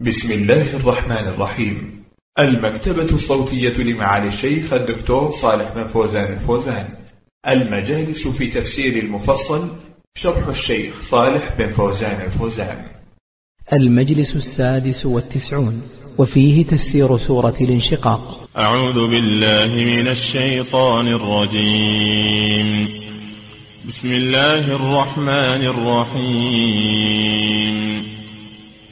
بسم الله الرحمن الرحيم. المكتبة الصوتية لمعالي الشيخ الدكتور صالح بن فوزان الفوزان. المجالس في تفسير المفصل شرح الشيخ صالح بن فوزان الفوزان. المجلس السادس والتسعون وفيه تفسير سورة الانشقاق. أعوذ بالله من الشيطان الرجيم. بسم الله الرحمن الرحيم.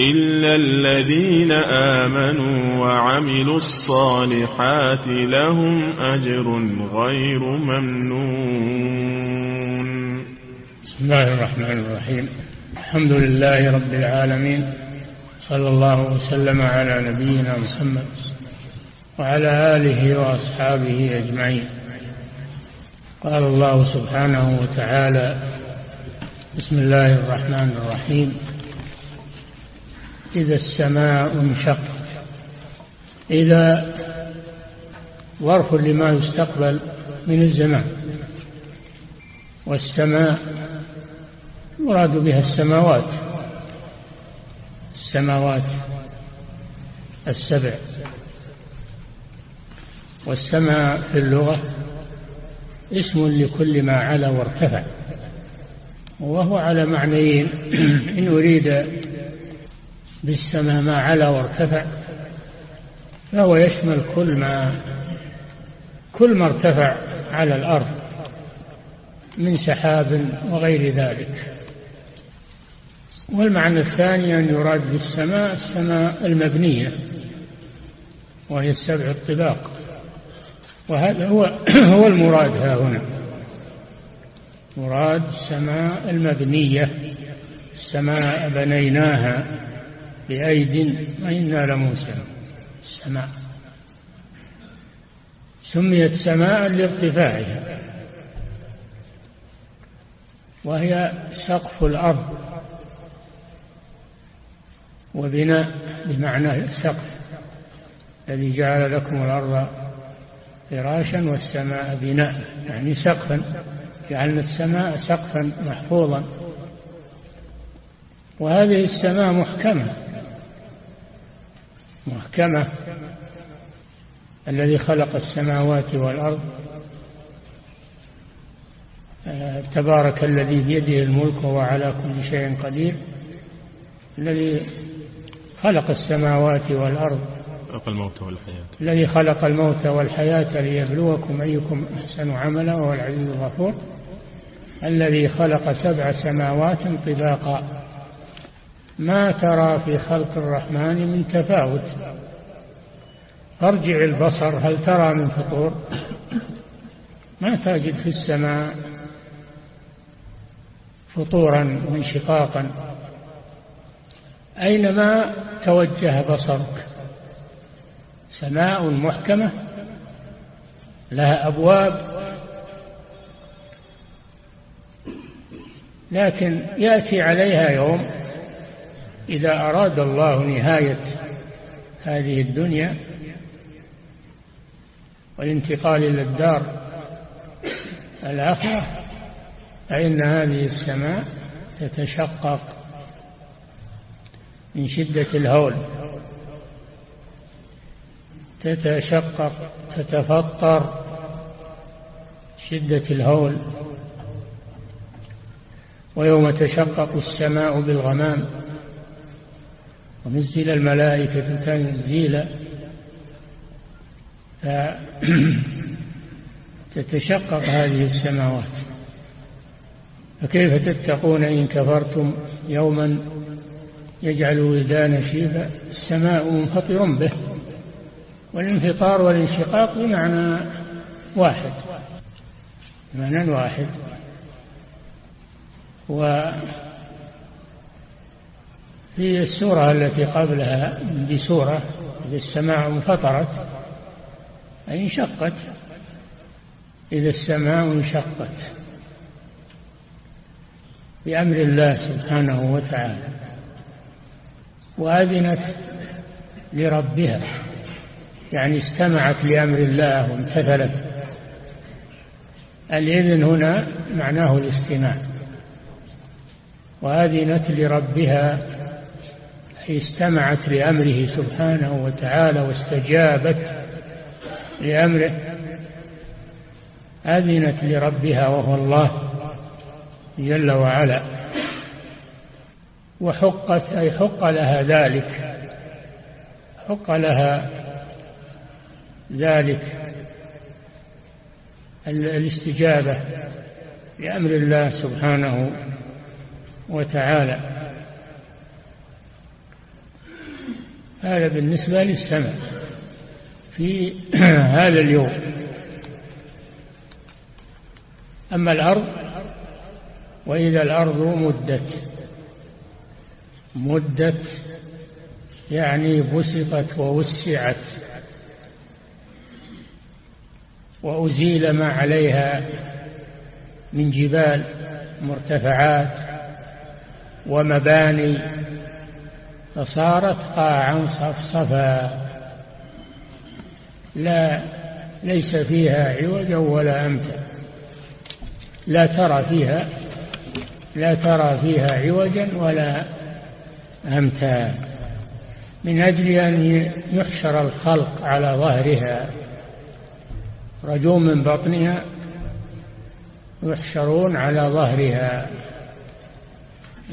إلا الذين آمنوا وعملوا الصالحات لهم أجر غير ممنون. بسم الله الرحمن الرحيم. الحمد لله رب العالمين. صلى الله وسلم على نبينا محمد وعلى آله وأصحابه أجمعين. قال الله سبحانه وتعالى بسم الله الرحمن الرحيم. إذا السماء انشقت إذا ظرف لما يستقبل من الزمان. والسماء مراد بها السماوات. السماوات السبع. والسماء في اللغة اسم لكل ما علا وارتفع. وهو على معنيين. إن أريد بالسماء ما علا وارتفع فهو يشمل كل ما كل ما ارتفع على الأرض من سحاب وغير ذلك. والمعنى الثاني أن يراد بالسماء السماء المبنية وهي السبع الطباق. وهذا هو هو المراد ها هنا. مراد السماء المبنية السماء بنيناها. بأيد وإنا لموسى السماء. سميت سماء لارتفاعها. وهي سقف الأرض. وبناء بمعنى السقف الذي جعل لكم الأرض فراشا والسماء بناء. يعني سقفا. جعلنا السماء سقفا محفوظا. وهذه السماء محكمة. محكمة الذي خلق السماوات والأرض تبارك الذي بيده الملك وهو على كل شيء قدير الذي خلق السماوات والأرض خلق الموت والحياة. الذي خلق الموت والحياة ليبلوكم أيكم أحسن عملا وهو العزيز الغفور الذي خلق سبع سماوات طباقا. ما ترى في خلق الرحمن من تفاوت؟ أرجع البصر هل ترى من فطور؟ ما تجد في السماء فطورا وانشقاقا أينما توجه بصرك؟ سماء محكمة لها أبواب. لكن يأتي عليها يوم إذا أراد الله نهاية هذه الدنيا والانتقال إلى الدار الآخرة فإن هذه السماء تتشقق من شدة الهول تتشقق تتفطر شدة الهول. ويوم تشقق السماء بالغمام ونزل الملائكة تنزيلا فتتشقق هذه السماوات. فكيف تتقون إن كفرتم يوما يجعل ولدان شيبا السماء منفطر به والانفطار والانشقاق بمعنى واحد بمعنى واحد. وفي السورة التي قبلها بسورة السماء انفطرت. أي انشقت إذا السماء انشقت بأمر الله سبحانه وتعالى وأذنت لربها يعني استمعت لأمر الله وامتثلت. الإذن هنا معناه الاستماع. وأذنت لربها استمعت لأمره سبحانه وتعالى واستجابت لأمره. أذنت لربها وهو الله جل وعلا. وحقت أي حق لها ذلك. حق لها ذلك الاستجابة لأمر الله سبحانه وتعالى. هذا بالنسبة للسماء. في هذا اليوم. أما الأرض وإذا الأرض مدت. مدت يعني بسطت ووسعت. وأزيل ما عليها من جبال مرتفعات ومباني فصارت قاعا صفصفا. لا ليس فيها عوجا ولا أمتا. لا ترى فيها لا ترى فيها عوجا ولا أمتا. من أجل أن يحشر الخلق على ظهرها رجوم من بطنها يحشرون على ظهرها.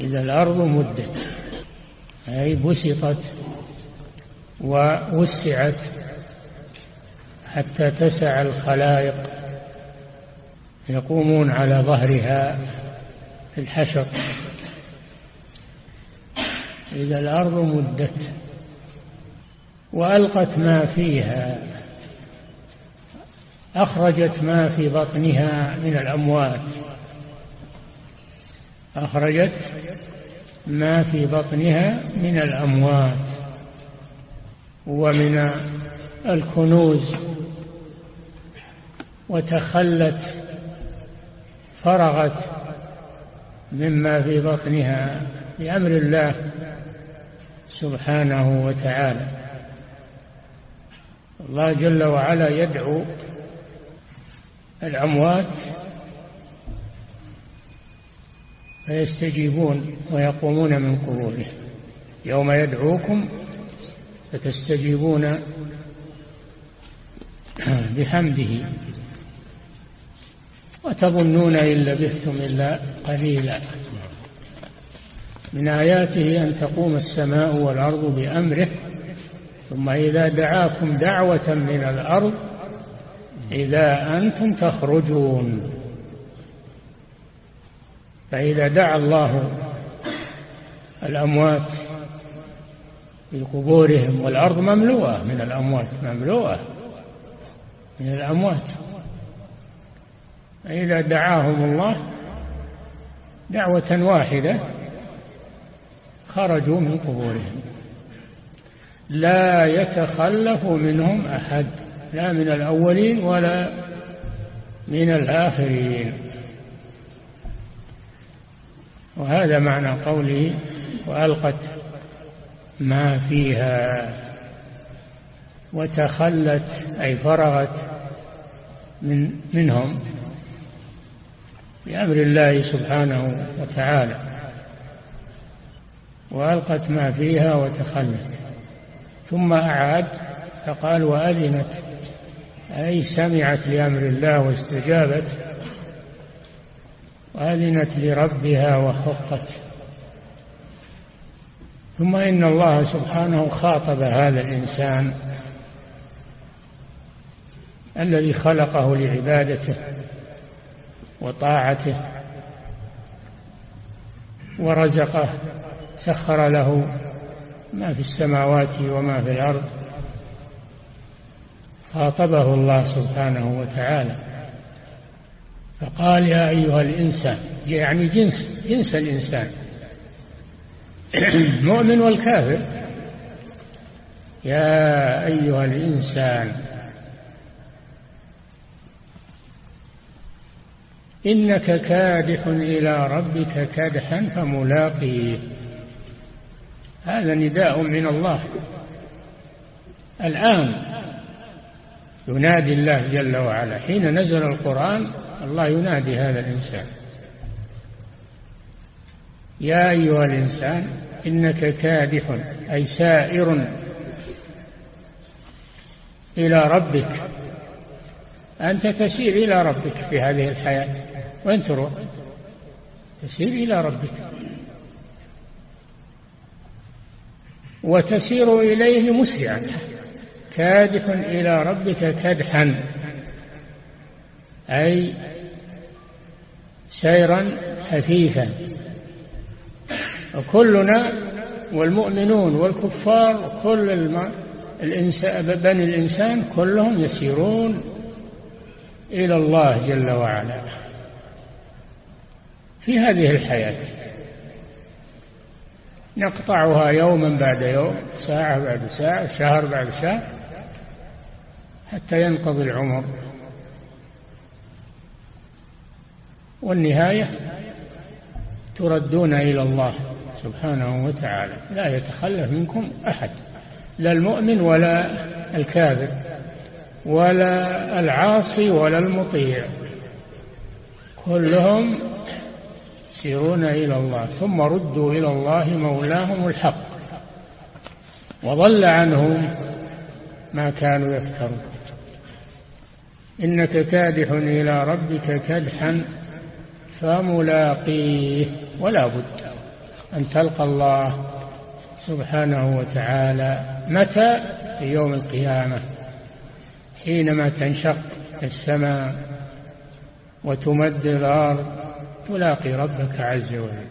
إذا الأرض مدت أي بسطت ووسعت حتى تسع الخلائق يقومون على ظهرها في الحشر. إذا الأرض مدت وألقت ما فيها أخرجت ما في بطنها من الأموات. أخرجت ما في بطنها من الأموات. ومن الكنوز. وتخلت فرغت مما في بطنها بأمر الله سبحانه وتعالى. الله جل وعلا يدعو الأموات فيستجيبون ويقومون من قبوله يوم يدعوكم فتستجيبون بحمده. وتظنون إن لبثتم إلا قليلا. من آياته أن تقوم السماء والأرض بأمره ثم إذا دعاكم دعوة من الأرض إذا أنتم تخرجون. فإذا دعا الله الأموات في قبورهم والأرض مملوءة من الأموات مملوءة من الأموات. فإذا دعاهم الله دعوة واحدة خرجوا من قبورهم. لا يتخلف منهم أحد لا من الأولين ولا من الآخرين. وهذا معنى قوله وألقت ما فيها وتخلت أي فرغت من منهم. بأمر الله سبحانه وتعالى. وألقت ما فيها وتخلت. ثم أعاد فقال وأذنت. أي سمعت لأمر الله واستجابت. وأذنت لربها وحقت ثم إن الله سبحانه خاطب هذا الإنسان الذي خلقه لعبادته. وطاعته ورزقه سخر له ما في السماوات وما في الأرض خاطبه الله سبحانه وتعالى فقال يا أيها الإنسان يعني جنس جنس الإنسان المؤمن والكافر يا أيها الإنسان إنك كادح إلى ربك كدحا فملاقيه. هذا نداء من الله. الآن ينادي الله جل وعلا. حين نزل القرآن الله ينادي هذا الإنسان. يا أيها الإنسان إنك كادح أي سائر إلى ربك. أنت تسير إلى ربك في هذه الحياة. وين تروح تسير إلى ربك. وتسير إليه مسرعا كادح إلى ربك كدحا. أي سيرا خفيفا. وكلنا والمؤمنون والكفار كل الإنسان بني الإنسان كلهم يسيرون إلى الله جل وعلا. في هذه الحياة. نقطعها يوما بعد يوم ساعة بعد ساعة شهر بعد شهر حتى ينقضي العمر. والنهاية تردون إلى الله سبحانه وتعالى لا يتخلف منكم أحد لا المؤمن ولا الكافر ولا العاصي ولا المطيع. كلهم يسيرون إلى الله ثم ردوا إلى الله مولاهم الحق وضل عنهم ما كانوا يفترون. إنك كادح إلى ربك كدحا فملاقيه ولا بد أن تلقى الله سبحانه وتعالى. متى؟ في يوم القيامة حينما تنشق السماء وتمد الأرض تلاقي ربك عز وجل.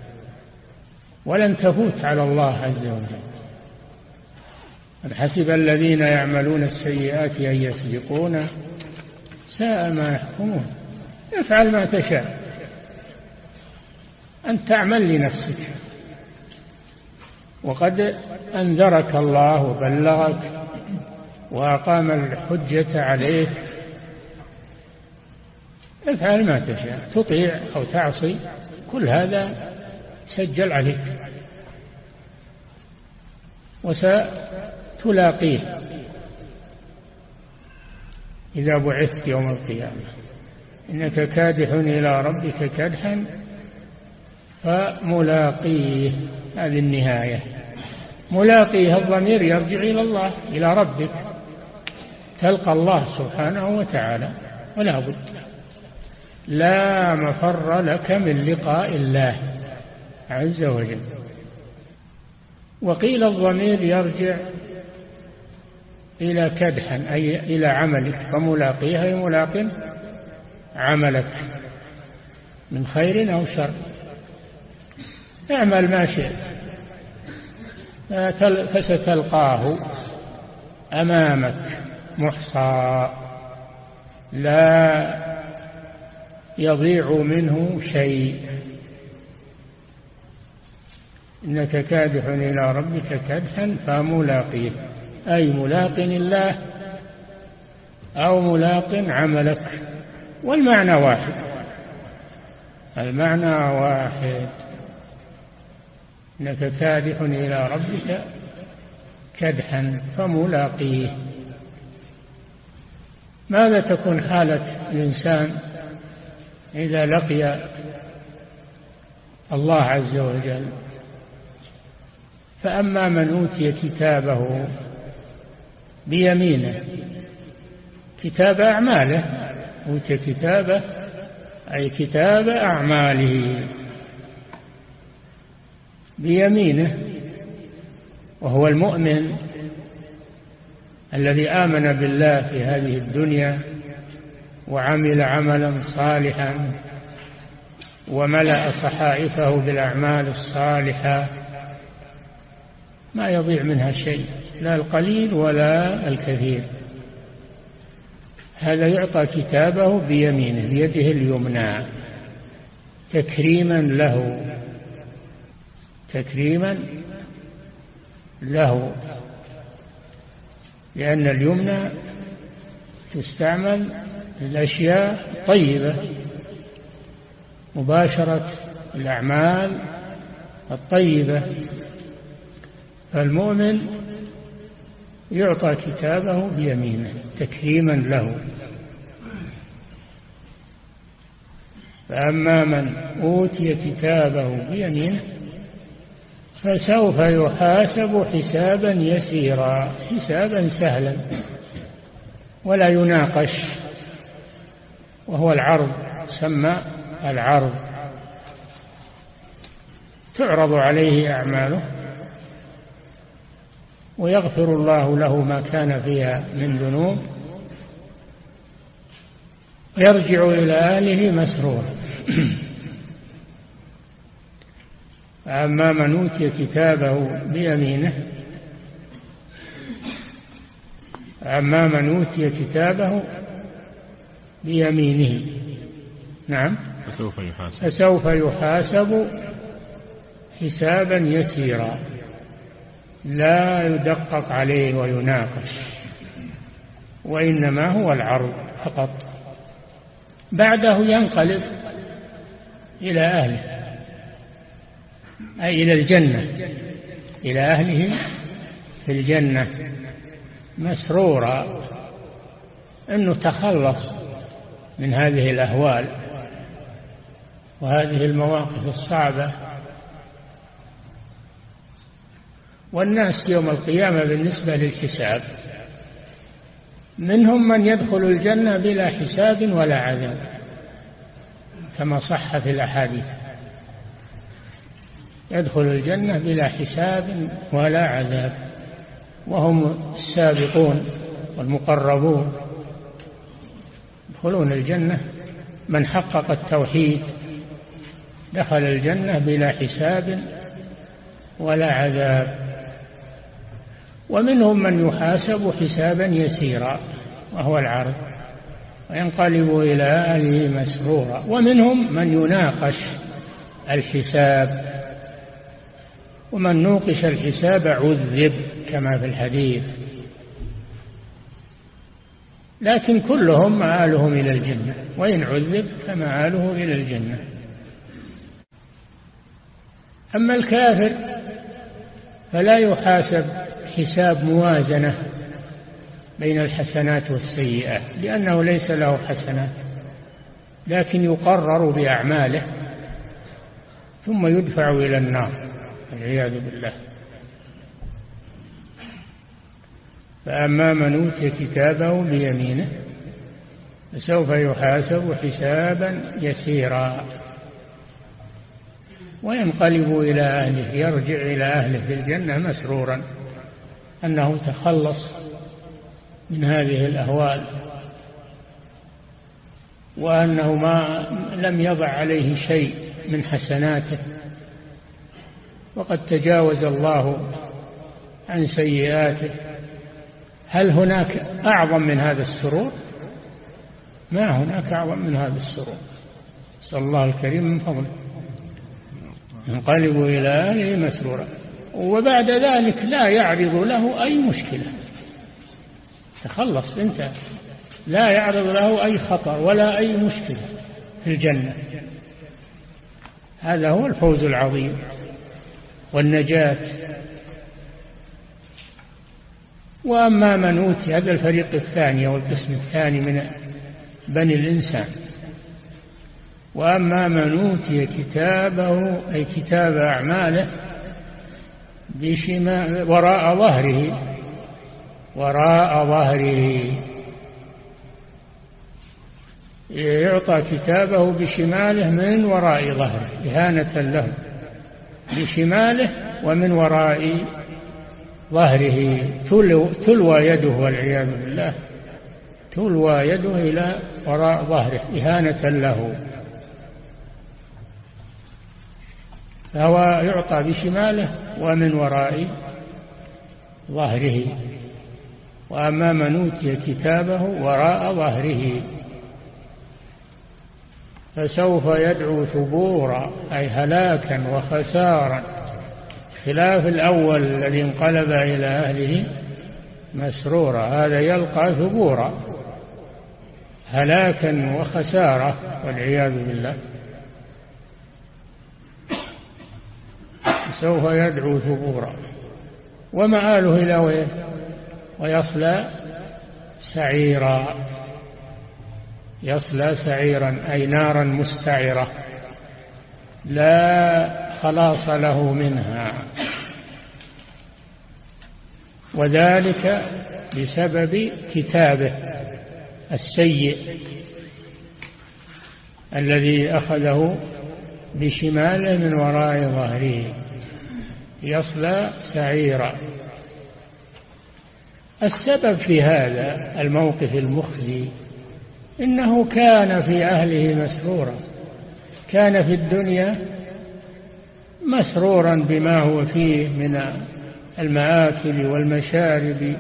ولن تفوت على الله عز وجل. حسب الذين يعملون السيئات أن يسبقون؟ ساء ما يحكمون. افعل ما تشاء. أن تعمل لنفسك. وقد أنذرك الله وبلغك وأقام الحجة عليك. افعل ما تشاء تطيع أو تعصي كل هذا سجل عليك. وستلاقيه إذا بعثت يوم القيامة. إنك كادح إلى ربك كدحا فملاقيه. هذه النهاية. ملاقيه الضمير يرجع إلى الله إلى ربك. تلقى الله سبحانه وتعالى ولا بد. لا مفر لك من لقاء الله عز وجل. وقيل الضمير يرجع إلى كدحا أي إلى عملك فملاقيها ملاق عملك من خير أو شر. اعمل ما شئت. فستلقاه أمامك محصى لا يضيع منه شيء. إنك كادح إلى ربك كدحا فملاقيه. أي ملاق الله أو ملاق عملك. والمعنى واحد. المعنى واحد. إنك كادح إلى ربك كدحا فملاقيه. ماذا تكون حالة الإنسان؟ إذا لقي الله عز وجل فأما من أوتي كتابه بيمينه كتاب أعماله أوتي كتابه أي كتاب أعماله بيمينه وهو المؤمن الذي آمن بالله في هذه الدنيا وعمل عملا صالحا وملأ صحائفه بالأعمال الصالحة. ما يضيع منها شيء لا القليل ولا الكثير. هذا يعطى كتابه بيمينه بيده اليمنى. تكريما له تكريما له. لأن اليمنى تستعمل للأشياء طيبة. مباشرة الأعمال الطيبة. فالمؤمن يعطى كتابه بيمينه تكريما له. فأما من أوتي كتابه بيمينه فسوف يحاسب حسابا يسيرا حسابا سهلا ولا يناقش وهو العرض سمى العرض. تعرض عليه أعماله ويغفر الله له ما كان فيها من ذنوب يرجع إلى أهله مسرورا. أما من أوتي كتابه بيمينه أما من أوتي كتابه بيمينه. نعم. فسوف يحاسب. فسوف يحاسب حسابا يسيرا. لا يدقق عليه ويناقش. وإنما هو العرض فقط. بعده ينقلب إلى أهله. أي إلى الجنة. إلى أهله في الجنة. مسرورا. أنه تخلص. من هذه الأهوال وهذه المواقف الصعبة. والناس يوم القيامة بالنسبة للحساب منهم من يدخل الجنة بلا حساب ولا عذاب كما صح في الأحاديث. يدخل الجنة بلا حساب ولا عذاب وهم السابقون والمقربون. يدخلون الجنة من حقق التوحيد دخل الجنة بلا حساب ولا عذاب. ومنهم من يحاسب حسابا يسيرا وهو العرض وينقلب إلى أهله مسرورا. ومنهم من يناقش الحساب ومن نوقش الحساب عذب كما في الحديث. لكن كلهم مآلهم إلى الجنة وإن عذب فمآله إلى الجنة. أما الكافر فلا يحاسب حساب موازنة بين الحسنات والسيئات لأنه ليس له حسنات لكن يقرر بأعماله ثم يدفع إلى النار والعياذ بالله. فأما من أوتي كتابه بيمينه فسوف يحاسب حسابا يسيرا. وينقلب إلى أهله يرجع إلى أهله في الجنة مسرورا. أنه تخلص من هذه الأهوال. وأنه ما لم يضع عليه شيء من حسناته. وقد تجاوز الله عن سيئاته. هل هناك أعظم من هذا السرور؟ ما هناك أعظم من هذا السرور. صلى الله الكريم من فضله. ينقلب إلى أهله مسرورا. وبعد ذلك لا يعرض له أي مشكلة. تخلص أنت. لا يعرض له أي خطر ولا أي مشكلة في الجنة. هذا هو الفوز العظيم والنجاة. وأما من أوتي هذا الفريق الثاني أو القسم الثاني من بني الإنسان. وأما من أوتي كتابه أي كتاب أعماله بشمال وراء ظهره وراء ظهره. يعطى كتابه بشماله من وراء ظهره إهانة له بشماله ومن وراء ظهره تلوى يده والعياذ بالله. تلوى يده إلى وراء ظهره إهانة له. فهو يعطى بشماله ومن وراء ظهره. وأما من أوتي كتابه وراء ظهره فسوف يدعو ثبورا أي هلاكا وخسارا. خلاف الأول الذي انقلب إلى أهله مسرورا هذا يلقى ثبورا هلاكا وخسارة والعياذ بالله. سوف يدعو ثبورا. ومآله إلى وين؟ ويصلى سعيرا. يصلى سعيرا أي نارا مستعرة. لا خلاص له منها. وذلك بسبب كتابه السيء الذي أخذه بشماله من وراء ظهره. يصلى سعيرا. السبب في هذا الموقف المخزي إنه كان في أهله مسرورا. كان في الدنيا مسرورا بما هو فيه من المآكل والمشارب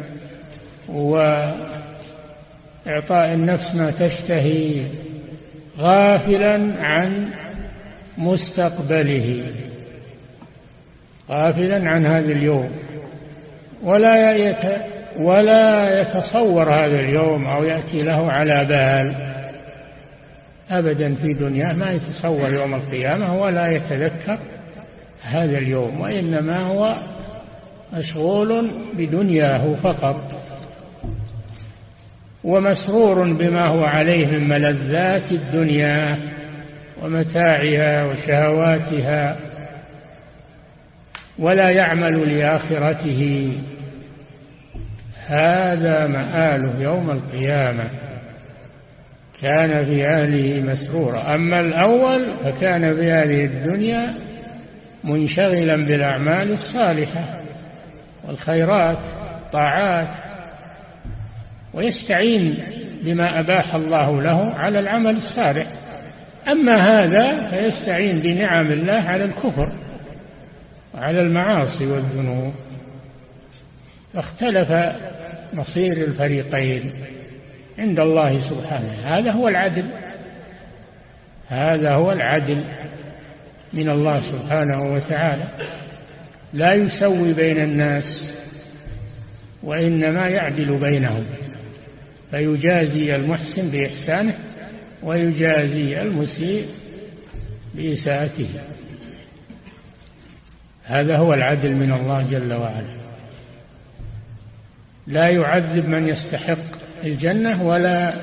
وإعطاء النفس ما تشتهي غافلا عن مستقبله غافلا عن هذا اليوم. ولا يت ولا يتصور هذا اليوم أو يأتي له على بال أبدا في دنياه ما يتصور يوم القيامة ولا يتذكر هذا اليوم وإنما هو مشغول بدنياه فقط. ومسرور بما هو عليه من ملذات الدنيا ومتاعها وشهواتها ولا يعمل لآخرته. هذا مآله يوم القيامة. كان في أهله مسرورا أما الأول فكان في هذه الدنيا منشغلا بالأعمال الصالحة. والخيرات طاعات. ويستعين بما أباح الله له على العمل الصالح. أما هذا فيستعين بنعم الله على الكفر وعلى المعاصي والذنوب. فاختلف مصير الفريقين عند الله سبحانه. هذا هو العدل. هذا هو العدل من الله سبحانه وتعالى. لا يسوي بين الناس وإنما يعدل بينهم فيجازي المحسن بإحسانه ويجازي المسيء بإساءته. هذا هو العدل من الله جل وعلا. لا يعذب من يستحق الجنة ولا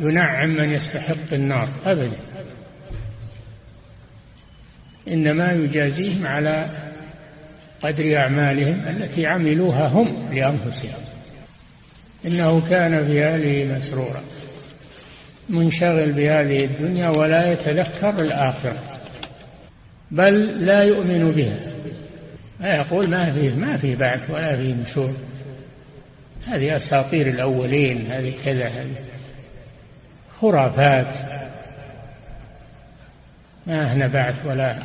ينعم من يستحق النار أبدا. إنما يجازيهم على قدر أعمالهم التي عملوها هم لأنفسهم. إنه كان في أهله مسرورا منشغل بهذه الدنيا ولا يتذكر الآخرة بل لا يؤمن بها. يقول ما فيه ما فيه بعث ولا فيه نشور. هذه أساطير الأولين هذه كذا هذه خرافات. ما هنا بعث ولا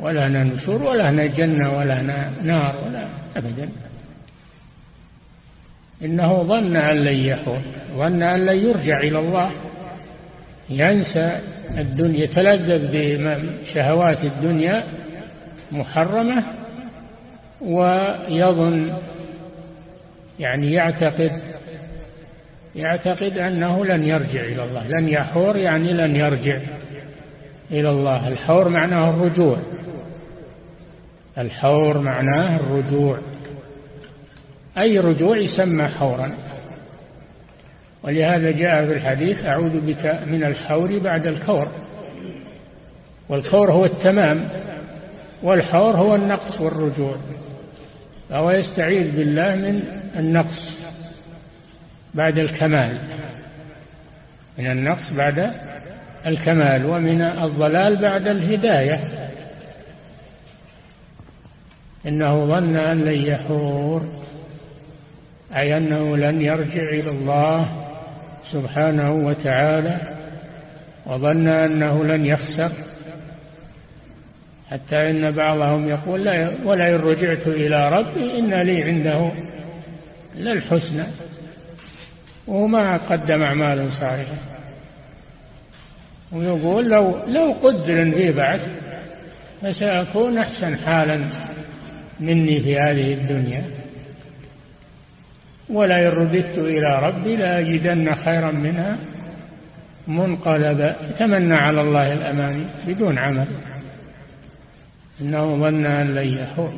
ولا هنا نشور ولا هنا جنة ولا نار ولا أبدا. إنه ظن أن لن يحور ظن أن لن يرجع إلى الله. ينسى الدنيا يتلذذ بشهوات الدنيا محرمة ويظن يعني يعتقد يعتقد أنه لن يرجع إلى الله. لن يحور يعني لن يرجع إلى الله. الحور معناه الرجوع. الحور معناه الرجوع. أي رجوع يسمى حورا. ولهذا جاء في الحديث أعوذ بك من الحور بعد الكور. والكور هو التمام والحور هو النقص والرجوع. فهو يستعيذ بالله من النقص بعد الكمال. من النقص بعد الكمال ومن الضلال بعد الهداية. إنه ظن أن لن يحور أي أنه لن يرجع إلى الله سبحانه وتعالى وظن أنه لن يخسر. حتى إن بعضهم يقول لا ولئن رجعت إلى ربي إن لي عنده للحسنى وهو ما قدم أعمال صالحة. ويقول لو لو قدر لي بعد فسأكون أحسن حالا. مني في هذه الدنيا. ولا رددت إلى ربي لأجدن خيرا منها منقلبا. تمنى على الله الأماني بدون عمل. إنه ظن أن لن يحور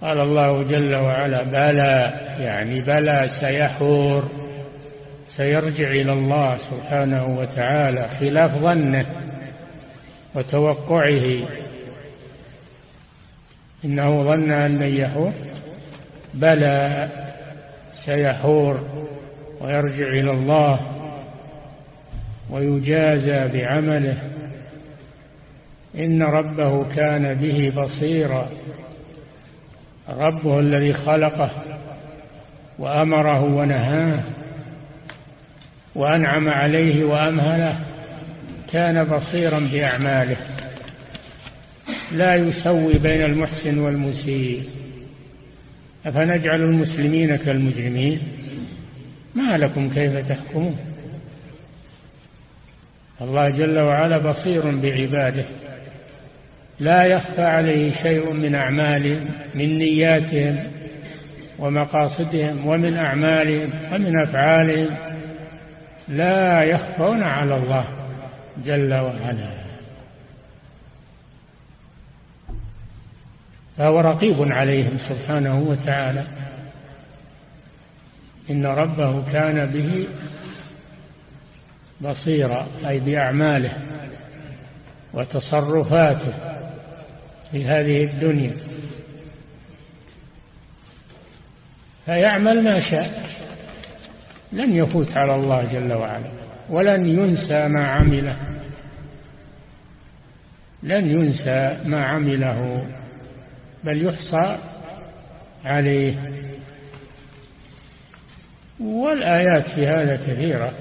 قال الله جل وعلا بلى. يعني بلى سيحور. سيرجع إلى الله سبحانه وتعالى خلاف ظنه وتوقعه. إنه ظن أن لن يحور بلى سيحور ويرجع إلى الله ويجازى بعمله. إن ربه كان به بصيرا ربه الذي خلقه وأمره ونهاه وأنعم عليه وأمهله كان بصيرا بأعماله. لا يسوي بين المحسن والمسيء. أفنجعل المسلمين كالمجرمين؟ ما لكم كيف تحكمون؟ الله جل وعلا بصير بعباده. لا يخفى عليه شيء من أعمالهم من نياتهم ومقاصدهم ومن أعمالهم ومن أفعالهم. لا يخفون على الله جل وعلا. فهو رقيب عليهم سبحانه وتعالى. إن ربه كان به بصيرا أي بأعماله وتصرفاته في هذه الدنيا. فيعمل ما شاء. لن يفوت على الله جل وعلا ولن ينسى ما عمله. لن ينسى ما عمله. بل يحصى عليه. والآيات في هذا كثيرة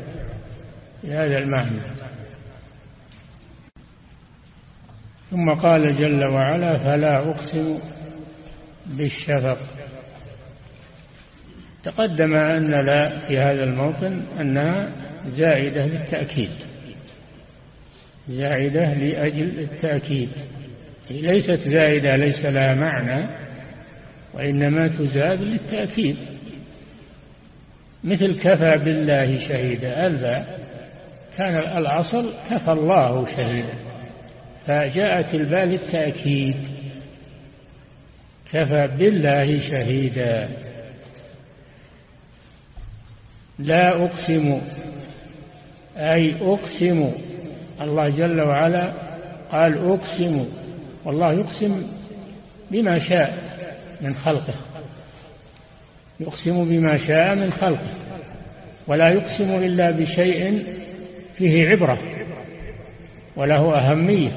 في هذا المعنى. ثم قال جل وعلا فلا أقسم بالشفق. تقدم أن لا في هذا الموطن أنها زائدة للتأكيد. زائدة لأجل التأكيد. ليست زائدة ليس لها معنى وإنما تزاد للتأكيد مثل كفى بالله شهيدا الباء كان الأصل كفى الله شهيدا. فجاءت الباء للتأكيد كفى بالله شهيدا. لا أقسم أي أقسم. الله جل وعلا قال أقسم. والله يقسم بما شاء من خلقه. يقسم بما شاء من خلقه. ولا يقسم إلا بشيء فيه عبرة. وله أهمية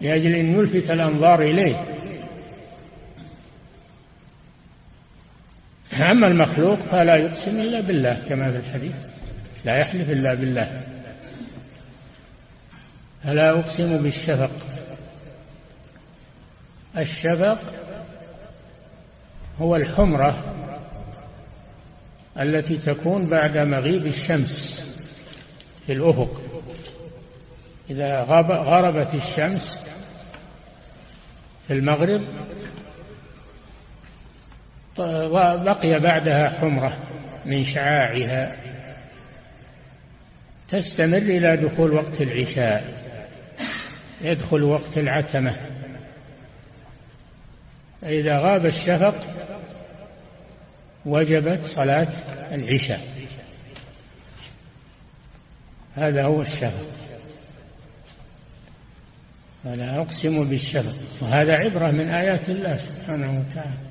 لأجل أن يلفت الأنظار إليه. أما المخلوق فلا يقسم إلا بالله كما في الحديث. لا يحلف إلا بالله. فلا أقسم بالشفق. الشفق هو الحمرة التي تكون بعد مغيب الشمس في الأفق. إذا غربت الشمس في المغرب بقي بعدها حمرة من شعاعها. تستمر إلى دخول وقت العشاء يدخل وقت العتمة. فإذا غاب الشفق وجبت صلاة العشاء. هذا هو الشفق. فلا أقسم بالشفق. وهذا عبرة من آيات الله سبحانه وتعالى.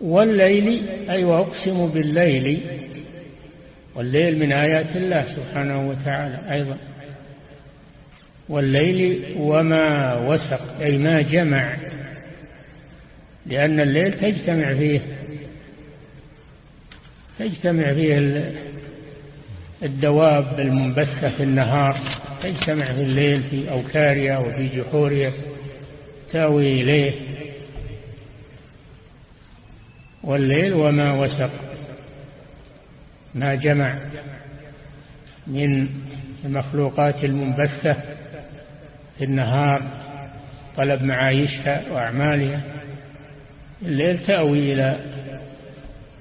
والليل أي وأقسم بالليل والليل من آيات الله سبحانه وتعالى أيضا. والليل وما وسق أي ما جمع لأن الليل تجتمع فيه تجتمع فيه الدواب المنبثة في النهار تجتمع في الليل في أوكاريا وفي جحوريا تاوي إليه. والليل وما وسق ما جمع من المخلوقات المنبثة في النهار طلب معايشها وأعمالها الليل تأوي إلى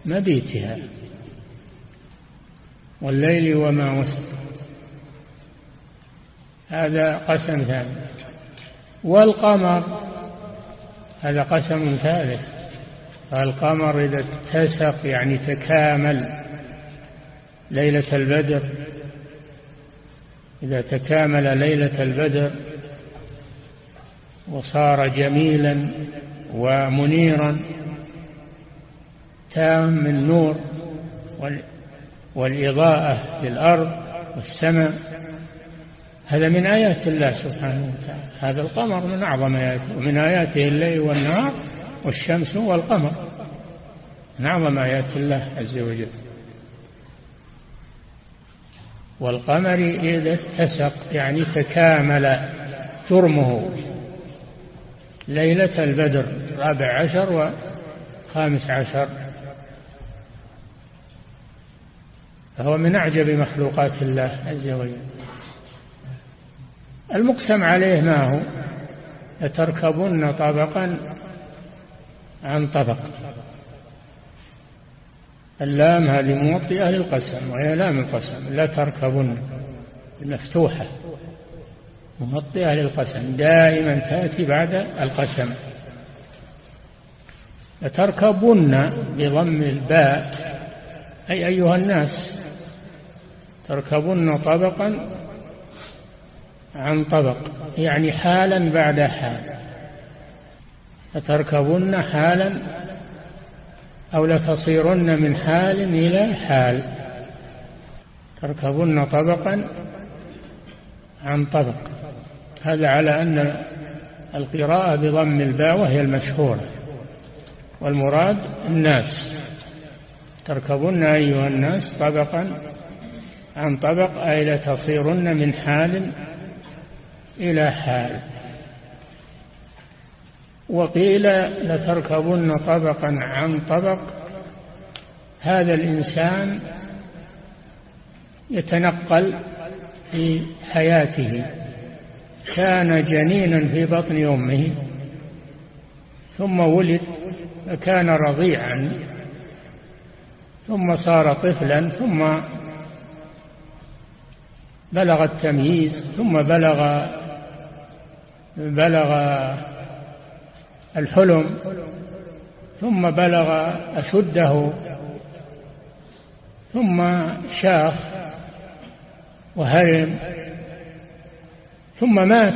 مبيتها. والليل وما وسط. هذا قسم ثاني والقمر هذا قسم ثالث. القمر إذا اتسق يعني تكامل ليلة البدر. إذا تكامل ليلة البدر وصار جميلا ومنيرا تام النور والإضاءة للأرض والسماء. هذا من آيات الله سبحانه وتعالى. هذا القمر من أعظم آياته. ومن آياته الليل والنهار والشمس والقمر. من أعظم آيات الله عز وجل. والقمر إذا اتسق يعني تكامل ترمه ليلة البدر رابع عشر وخامس عشر. فهو من أعجب مخلوقات الله عز وجل. المقسم عليه ما هو؟ لتركبن طبقا عن طبق. اللام هذه موطئة للقسم وهي لام القسم. لا تركبن المفتوحة موطئة للقسم دائما تأتي بعد القسم. لتركبن بضم الباء أي أيها الناس تركبن طبقا عن طبق يعني حالا بعد حال. لتركبن حالا أو لتصيرن من حال إلى حال. تركبن طبقا عن طبق. هذا على أن القراءة بضم الباء وهي المشهورة. والمراد الناس. تركبن أيها الناس طبقا عن طبق أي لتصيرن من حال إلى حال. وقيل لتركبن طبقا عن طبق. هذا الإنسان يتنقل في حياته. كان جنينا في بطن أمه ثم ولد فكان رضيعا ثم صار طفلا ثم بلغ التمييز ثم بلغ بلغ الحلم ثم بلغ أشده ثم شاخ وهرم. ثم مات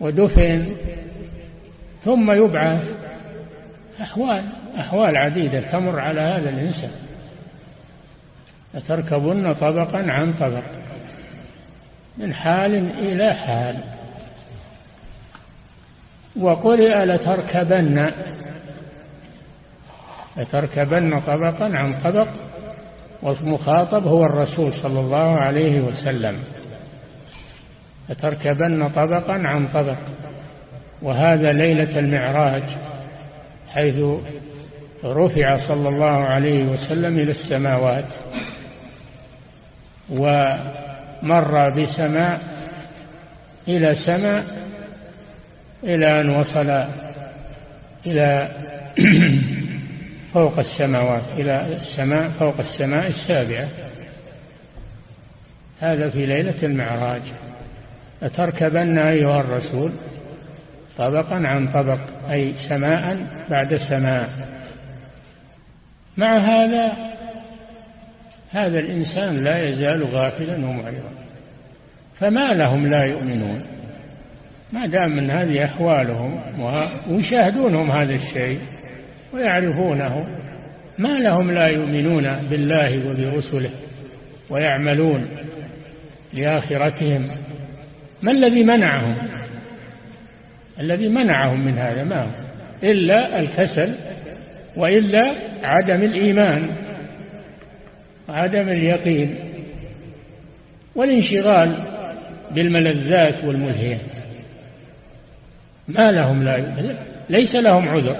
ودفن ثم يبعث. أحوال أحوال عديدة تمر على هذا الإنسان. لتركبن طبقا عن طبق. من حال إلى حال. وقرئ لتركبن. لتركبن طبقا عن طبق. والمخاطب هو الرسول صلى الله عليه وسلم. لتركبن طبقا عن طبق. وهذا ليلة المعراج حيث رفع صلى الله عليه وسلم إلى السماوات ومر بسماء إلى سماء إلى أن وصل إلى فوق السماوات إلى السماء فوق السماء السابعة. هذا في ليلة المعراج. لتركبن أيها الرسول طبقا عن طبق أي سماء بعد سماء مع هذا هذا الإنسان لا يزال غافلا ومعرضا فما لهم لا يؤمنون؟ ما دام من هذه أحوالهم ويشاهدونهم هذا الشيء ويعرفونه ما لهم لا يؤمنون بالله وبرسله ويعملون لآخرتهم؟ ما الذي منعهم؟ الذي منعهم من هذا ما هو؟ إلا الكسل وإلا عدم الإيمان عدم اليقين والانشغال بالملذات والملهيات. ما لهم لا ليس لهم عذر.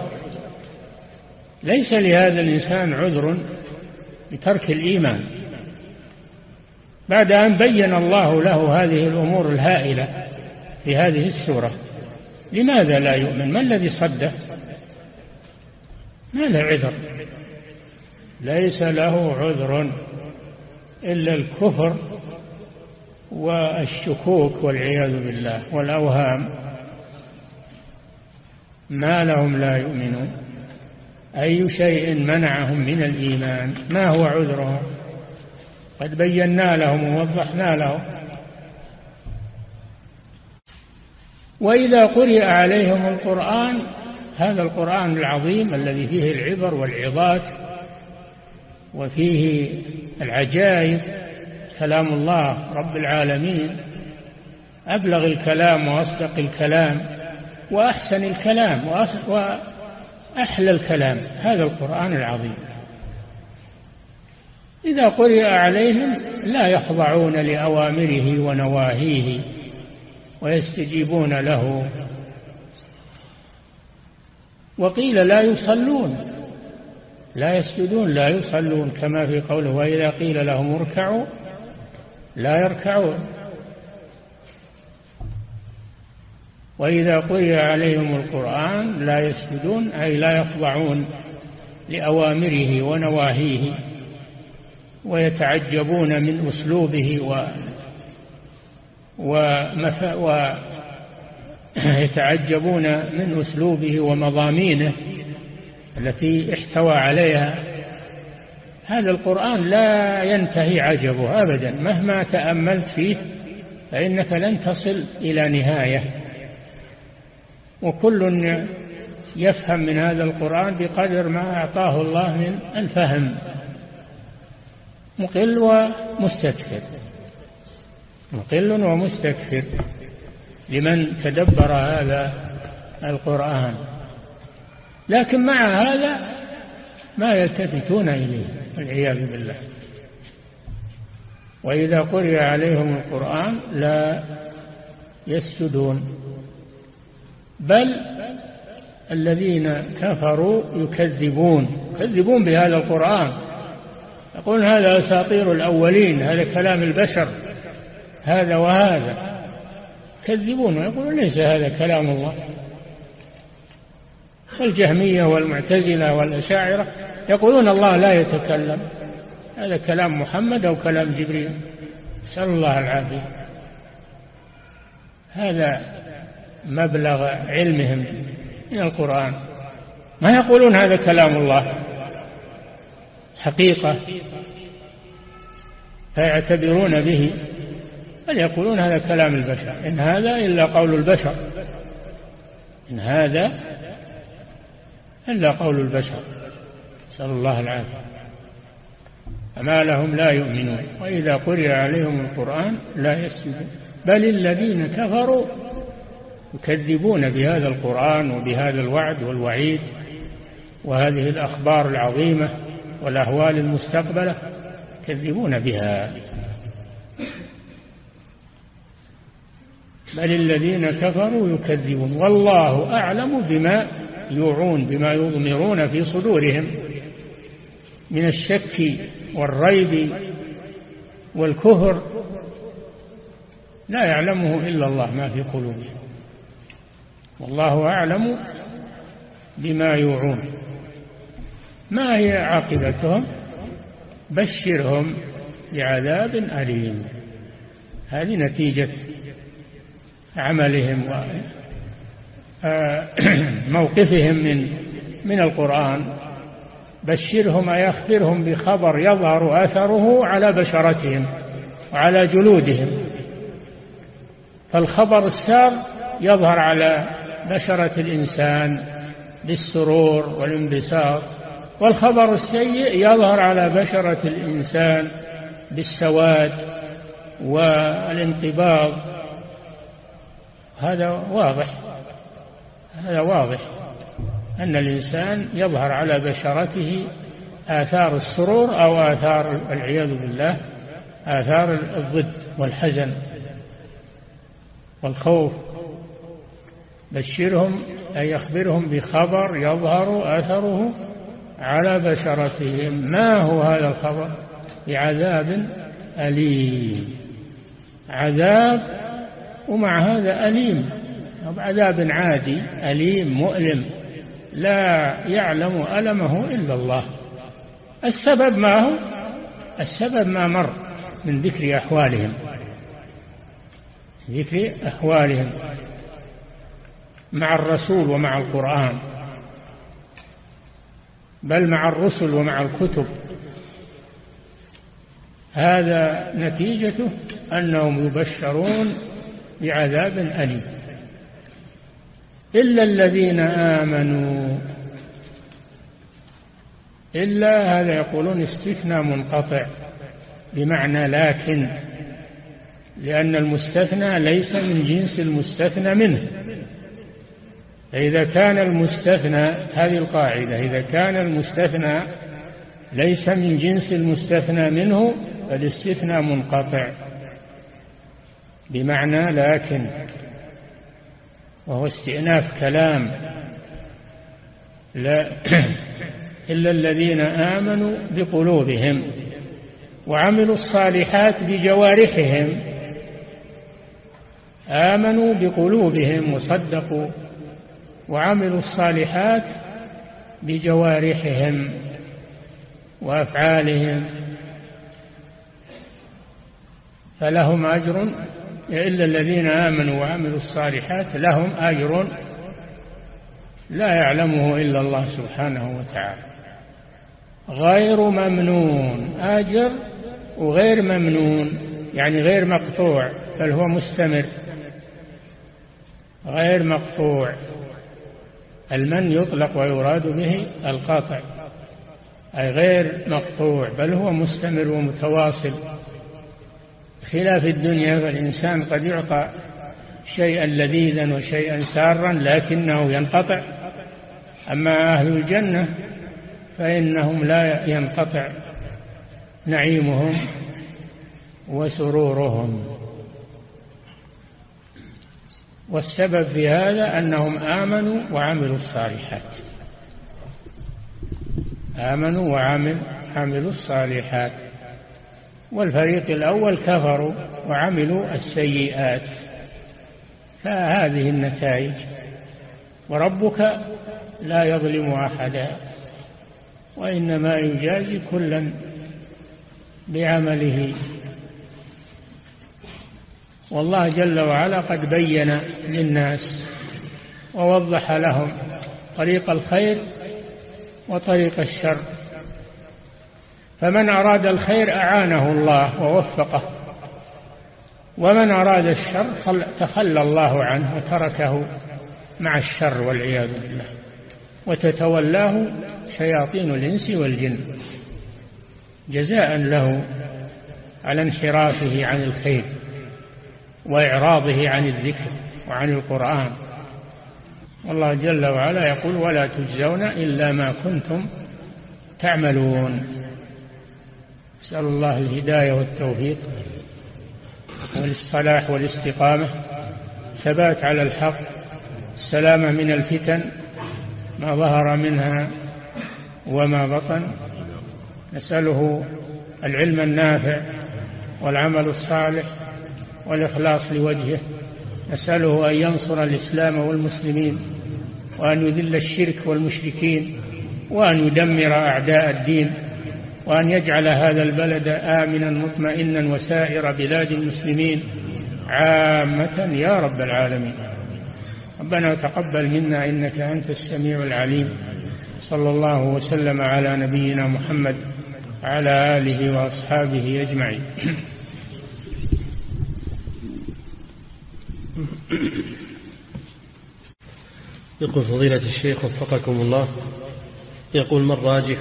ليس لهذا الإنسان عذر بترك الإيمان. بعد أن بين الله له هذه الأمور الهائلة في هذه السورة. لماذا لا يؤمن؟ ما الذي صده؟ ما له عذر. ليس له عذر إلا الكفر والشكوك والعياذ بالله والأوهام. ما لهم لا يؤمنون. أي شيء منعهم من الإيمان؟ ما هو عذرهم؟ قد بينا لهم ووضحنا لهم. وإذا قرئ عليهم القرآن هذا القرآن العظيم الذي فيه العبر والعظات وفيه العجائب كلام الله رب العالمين أبلغ الكلام وأصدق الكلام وأحسن الكلام وأحلى الكلام. هذا القرآن العظيم. إذا قرئ عليهم لا يخضعون لأوامره ونواهيه ويستجيبون له. وقيل لا يصلون لا يسجدون لا يصلون كما في قوله وإذا قيل لهم اركعوا لا يركعون. وإذا قرئ عليهم القرآن لا يسجدون أي لا يخضعون لأوامره ونواهيه. ويتعجبون من أسلوبه و ويتعجبون من أسلوبه ومضامينه التي احتوى عليها. هذا القرآن لا ينتهي عجبه أبدا. مهما تأملت فيه فإنك لن تصل إلى نهاية. وكل يفهم من هذا القرآن بقدر ما أعطاه الله من الفهم. مقل ومستكثر. مقل ومستكثر. لمن تدبر هذا القرآن. لكن مع هذا ما يلتفتون إليه والعياذ بالله. وإذا قرئ عليهم القرآن لا يسجدون. بل الذين كفروا يكذبون. يكذبون بهذا القرآن. يقول هذا أساطير الأولين هذا كلام البشر هذا وهذا. يكذبون ويقولون ليس هذا كلام الله. والجهمية والمعتزلة والأشاعرة يقولون الله لا يتكلم. هذا كلام محمد أو كلام جبريل. نسأل الله العافية. هذا مبلغ علمهم من القرآن. ما يقولون هذا كلام الله؟ حقيقة فيعتبرون به بل يقولون هذا كلام البشر إن هذا إلا قول البشر. إن هذا إلا قول البشر. نسأل الله العافية. أما لهم لا يؤمنون وإذا قرئ عليهم القرآن لا يسجدون. بل الذين كفروا يكذبون بهذا القرآن وبهذا الوعد والوعيد وهذه الأخبار العظيمة. والأهوال المستقبلة يكذبون بها. بل الذين كفروا يكذبون. والله أعلم بما يوعون بما يضمرون في صدورهم من الشك والريب والكهر لا يعلمه إلا الله ما في قلوبهم. والله أعلم بما يوعون. ما هي عاقبتهم؟ بشرهم بعذاب أليم. هذه نتيجة عملهم وموقفهم من من القرآن. بشرهم أي أخبرهم بخبر يظهر أثره على بشرتهم وعلى جلودهم. فالخبر السار يظهر على بشرة الإنسان بالسرور والانبساط. والخبر السيء يظهر على بشرة الإنسان بالسواد والانقباض. هذا واضح هذا واضح أن الإنسان يظهر على بشرته آثار السرور أو آثار العياذ بالله آثار الضد والحزن والخوف. بشرهم أي يخبرهم بخبر يظهر أثره على بشرتهم. ما هو هذا الخبر؟ بعذاب أليم. عذاب ومع هذا أليم. عذاب عادي أليم مؤلم. لا يعلم ألمه إلا الله. السبب ما هو؟ السبب ما مر من ذكر أحوالهم. ذكر أحوالهم مع الرسول ومع القرآن. بل مع الرسل ومع الكتب. هذا نتيجته أنهم يبشرون بعذاب أليم. إلا الذين آمنوا إلا هذا يقولون استثنى منقطع بمعنى لكن لأن المستثنى ليس من جنس المستثنى منه. فإذا كان المستثنى هذه القاعدة إذا كان المستثنى ليس من جنس المستثنى منه فالاستثنى منقطع. بمعنى لكن وهو استئناف كلام. لا إلا الذين آمنوا بقلوبهم وعملوا الصالحات بجوارحهم. آمنوا بقلوبهم وصدقوا. وعملوا الصالحات بجوارحهم وأفعالهم. فلهم أجر إلا الذين آمنوا وعملوا الصالحات لهم أجر لا يعلمه إلا الله سبحانه وتعالى. غير ممنون أجر وغير ممنون يعني غير مقطوع بل هو مستمر. غير مقطوع. المن يطلق ويراد به القاطع أي غير مقطوع بل هو مستمر ومتواصل. خلاف الدنيا فالإنسان قد يعطى شيئا لذيذا وشيئا سارا لكنه ينقطع. أما أهل الجنة فإنهم لا ينقطع نعيمهم وسرورهم. والسبب في هذا أنهم آمنوا وعملوا الصالحات. آمنوا وعملوا الصالحات. والفريق الأول كفروا وعملوا السيئات. فهذه النتائج. وربك لا يظلم أحدا وإنما يجازي كلا بعمله. والله جل وعلا قد بين للناس ووضح لهم طريق الخير وطريق الشر. فمن أراد الخير أعانه الله ووفقه ومن أراد الشر تخلى الله عنه وتركه مع الشر والعياذ بالله. وتتولاه شياطين الإنس والجن. جزاء له على انحرافه عن الخير. وإعراضه عن الذكر وعن القرآن. والله جل وعلا يقول ولا تجزون إلا ما كنتم تعملون. نسأل الله الهداية والتوفيق والصلاح والاستقامة ثبات على الحق السلامة من الفتن ما ظهر منها وما بطن. نسأله العلم النافع والعمل الصالح والإخلاص لوجهه. نسأله أن ينصر الإسلام والمسلمين وأن يذل الشرك والمشركين وأن يدمر أعداء الدين وأن يجعل هذا البلد آمنا مطمئنا وسائر بلاد المسلمين عامة يا رب العالمين. ربنا تقبل منا إنك أنت السميع العليم. صلى الله وسلم على نبينا محمد على آله وأصحابه أجمعين. يقول فضيلة الشيخ وفقكم الله يقول ما الراجح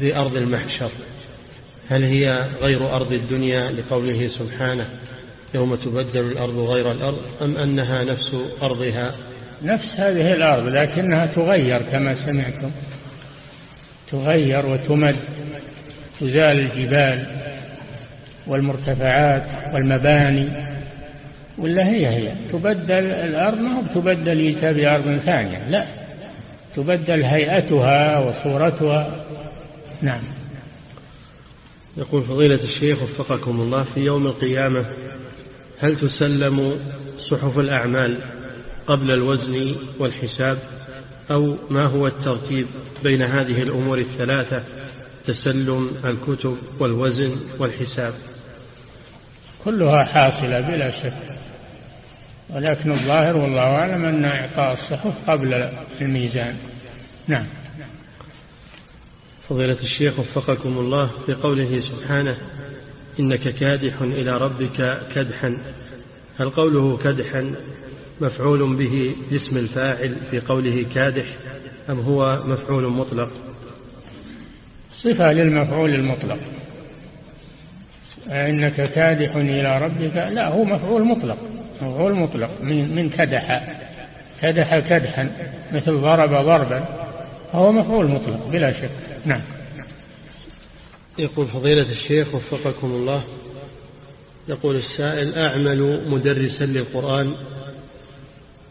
في أرض المحشر؟ هل هي غير أرض الدنيا لقوله سبحانه يوم تبدل الأرض غير الأرض أم أنها نفس أرضها؟ نفس هذه الأرض لكنها تغير كما سمعتم. تغير وتمد تزال الجبال والمرتفعات والمباني. ولا هي هي؟ تبدل الأرض ما هو تبدل إيتا بأرض ثانية لا. تبدل هيئتها وصورتها. نعم. يقول فضيلة الشيخ وفقكم الله في يوم القيامة هل تسلم صحف الأعمال قبل الوزن والحساب؟ أو ما هو الترتيب بين هذه الأمور الثلاثة تسلم الكتب والوزن والحساب؟ كلها حاصلة بلا شك. ولكن الظاهر والله أعلم أن إعطاء الصحف قبل الميزان. نعم. فضيلة الشيخ وفقكم الله في قوله سبحانه إنك كادح إلى ربك كدحا. هل قوله كدحا مفعول به باسم الفاعل في قوله كادح أم هو مفعول مطلق؟ صفة للمفعول المطلق. إنك كادح إلى ربك لا هو مفعول مطلق. مفعول مطلق من, من كدح. كدح كدحا. مثل ضرب ضربا. هو مفعول مطلق بلا شك. نعم. يقول فضيلة الشيخ وفقكم الله. يقول السائل أعمل مدرسا للقرآن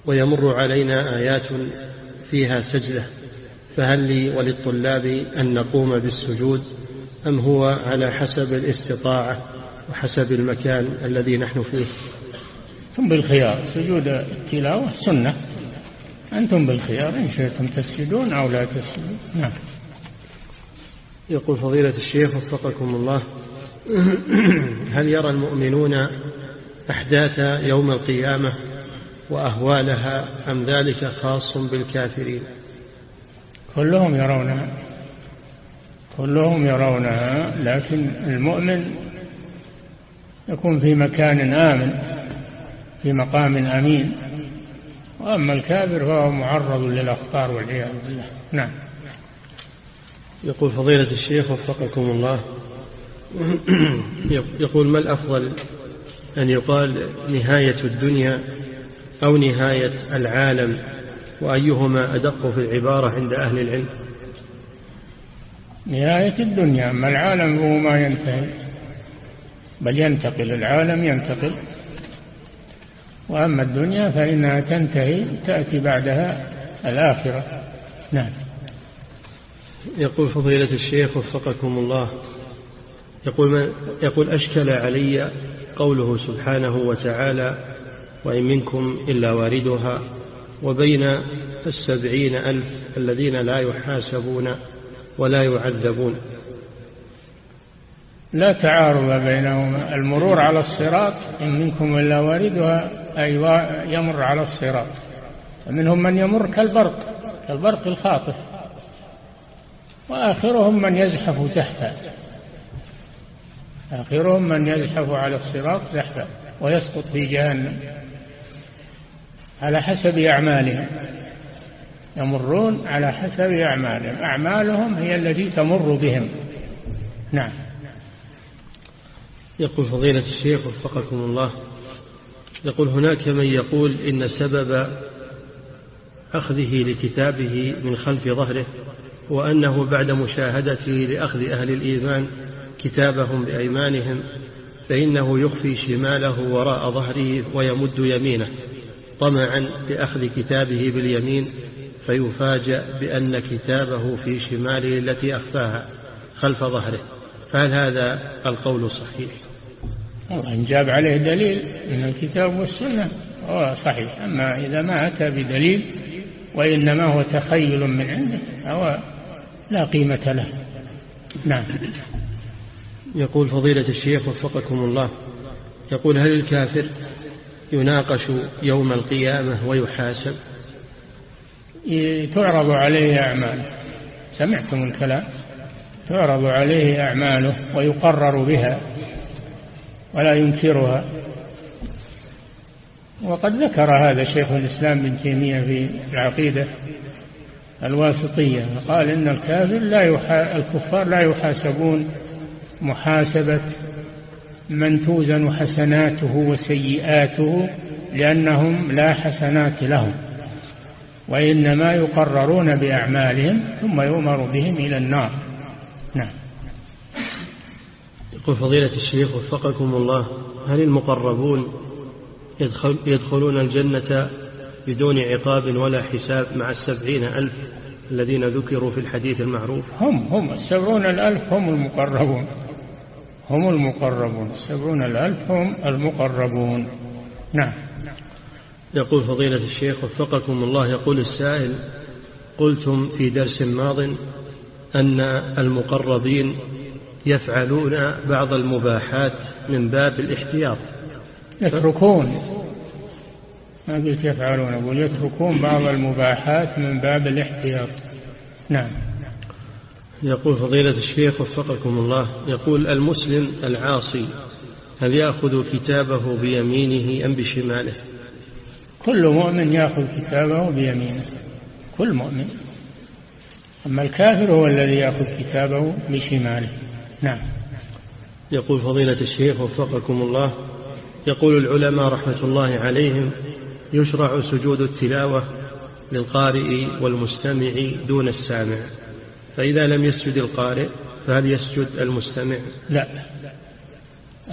ويمر علينا آيات فيها سجدة فهل لي وللطلاب أن نقوم بالسجود أم هو على حسب الاستطاعة وحسب المكان الذي نحن فيه؟ أنتم بالخيار سجود التلاوة سنة. أنتم بالخيار إن شئتم تسجدون أو لا تسجدون. نعم. يقول فضيلة الشيخ وفقكم الله. هل يرى المؤمنون أحداث يوم القيامة وأهوالها أم ذلك خاص بالكافرين؟ كلهم يرونها كلهم يرونها لكن المؤمن يكون في مكان آمن. في مقام أمين. وأما الكافر فهو معرض للأخطار والعياذ بالله. نعم. يقول فضيلة الشيخ وفقكم الله. يقول ما الأفضل أن يقال نهاية الدنيا أو نهاية العالم وأيهما أدق في العبارة عند أهل العلم؟ نهاية الدنيا أما العالم هو ما ينتهي. بل ينتقل العالم ينتقل. وأما الدنيا فإنها تنتهي تأتي بعدها الآخرة. نعم. يقول فضيلة الشيخ وفقكم الله يقول, من يقول أشكل علي قوله سبحانه وتعالى وإن منكم إلا واردها وبين السبعين ألف الذين لا يحاسبون ولا يعذبون. لا تعارض بينهما. المرور على الصراط إن منكم إلا واردها أي يمر على الصراط. ومنهم من يمر كالبرق كالبرق الخاطف. وآخرهم من يزحف زحفا. آخرهم من يزحف على الصراط زحفا ويسقط في جهنم. على حسب أعمالهم. يمرون على حسب أعمالهم. أعمالهم هي التي تمر بهم. نعم. يقول فضيلة الشيخ وفقكم الله. يقول هناك من يقول إن سبب أخذه لكتابه من خلف ظهره وأنه بعد مشاهدته لأخذ أهل الإيمان كتابهم بأيمانهم فإنه يخفي شماله وراء ظهره ويمد يمينه طمعا لأخذ كتابه باليمين فيفاجأ بأن كتابه في شماله التي أخفاها خلف ظهره فهل هذا القول صحيح؟ إن جاب عليه دليل من الكتاب والسنة هو صحيح. أما إذا ما أتى بدليل وإنما هو تخيل من عنده هو لا قيمة له. نعم. يقول فضيلة الشيخ وفقكم الله يقول هل الكافر يناقش يوم القيامة ويحاسب؟ تعرض عليه أعماله سمعتم الكلام. تعرض عليه أعماله ويقرر بها. ولا ينكرها. وقد ذكر هذا شيخ الإسلام بن تيمية في العقيدة الواسطية قال إن الكافر لا يحا... الكفار لا يحاسبون محاسبة من توزن حسناته وسيئاته لأنهم لا حسنات لهم وإنما يقررون بأعمالهم ثم يؤمر بهم إلى النار. يقول فضيلة الشيخ وفقكم الله هل المقربون يدخل يدخلون الجنة بدون عقاب ولا حساب مع السبعين ألف الذين ذكروا في الحديث المعروف؟ هم هم السبعون الألف هم المقربون. هم المقربون. السبعون الألف هم المقربون. نعم. يقول فضيلة الشيخ وفقكم الله يقول السائل قلتم في درس ماض أن المقربين يفعلون بعض المباحات من باب الاحتياط. يتركون. ما قلت يفعلون أقول يتركون بعض المباحات من باب الاحتياط. نعم. يقول فضيلة الشيخ وفقكم الله يقول المسلم العاصي هل يأخذ كتابه بيمينه أم بشماله؟ كل مؤمن يأخذ كتابه بيمينه كل مؤمن. أما الكافر هو الذي يأخذ كتابه بشماله. نعم. يقول فضيلة الشيخ وفقكم الله يقول العلماء رحمة الله عليهم يشرع سجود التلاوة للقارئ والمستمع دون السامع. فإذا لم يسجد القارئ فهل يسجد المستمع؟ لا.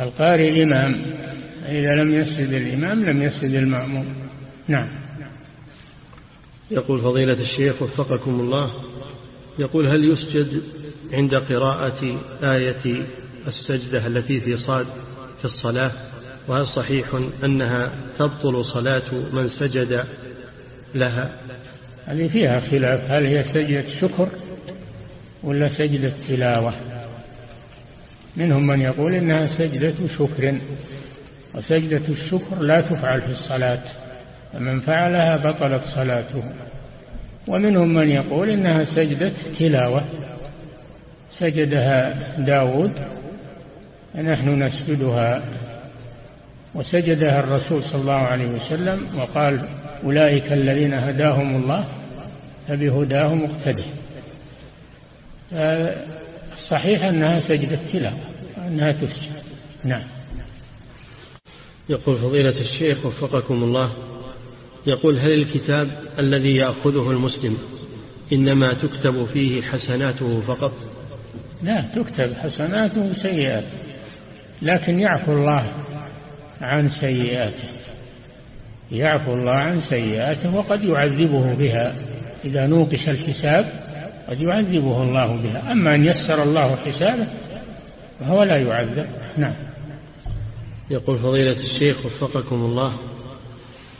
القارئ إمام إذا لم يسجد الإمام لم يسجد المأموم. نعم. يقول فضيلة الشيخ وفقكم الله يقول هل يسجد عند قراءة آية السجدة التي في صاد في الصلاة وهل صحيح أنها تبطل صلاة من سجد لها؟ هذه فيها خلاف. هل هي سجدة شكر ولا سجدة تلاوة؟ منهم من يقول إنها سجدة شكر وسجدة الشكر لا تفعل في الصلاة فمن فعلها بطلت صلاته. ومنهم من يقول إنها سجدة تلاوة. سجدها داود نحن نسجدها. وسجدها الرسول صلى الله عليه وسلم وقال أولئك الذين هداهم الله فبهداهم اقتده الصحيح أنها سجدة تلاوة أنها تسجد. نعم. يقول فضيلة الشيخ وفقكم الله يقول هل الكتاب الذي يأخذه المسلم إنما تكتب فيه حسناته فقط؟ لا تكتب حسناته سيئاته لكن يعفو الله عن سيئاته. يعفو الله عن سيئاته وقد يعذبه بها. إذا نوقش الحساب قد يعذبه الله بها. أما أن يسر الله حسابه فهو لا يعذب. نعم. يقول فضيلة الشيخ وفقكم الله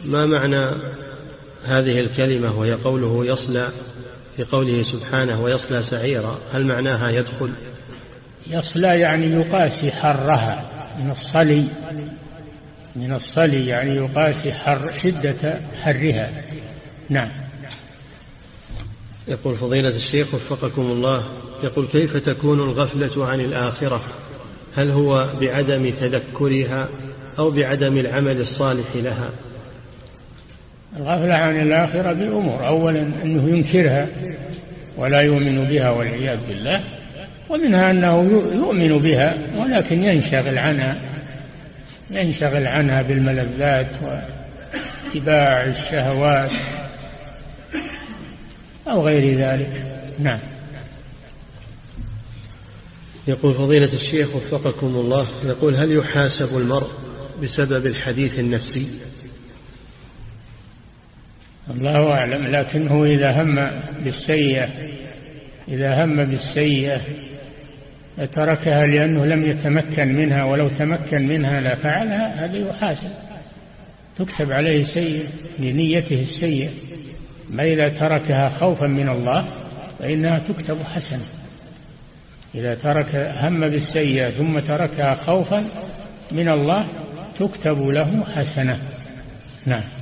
ما معنى هذه الكلمة وهي قوله يصلى في قوله سبحانه ويصلى سعيرا هل معناها يدخل؟ يصلى يعني يقاسي حرها من الصلي من الصلي يعني يقاسي حر شدة حرها. نعم. يقول فضيلة الشيخ وفقكم الله يقول كيف تكون الغفلة عن الآخرة؟ هل هو بعدم تذكرها أو بعدم العمل الصالح لها؟ الغفلة عن الآخرة بأمور أولا أنه ينكرها ولا يؤمن بها والعياذ بالله ومنها أنه يؤمن بها ولكن ينشغل عنها ينشغل عنها بالملذات واتباع الشهوات أو غير ذلك. نعم. يقول فضيلة الشيخ وفقكم الله يقول هل يحاسب المرء بسبب الحديث النفسي؟ الله أعلم. لكنه إذا هم بالسيئة إذا هم بالسيئة تركها لأنه لم يتمكن منها ولو تمكن منها لا فعلها هذا يحاسب. تكتب عليه سيء لنيته السيئة. ما إذا تركها خوفا من الله فإنها تكتب حسنة. إذا ترك هم بالسيئة ثم تركها خوفا من الله تكتب له حسنة. نعم.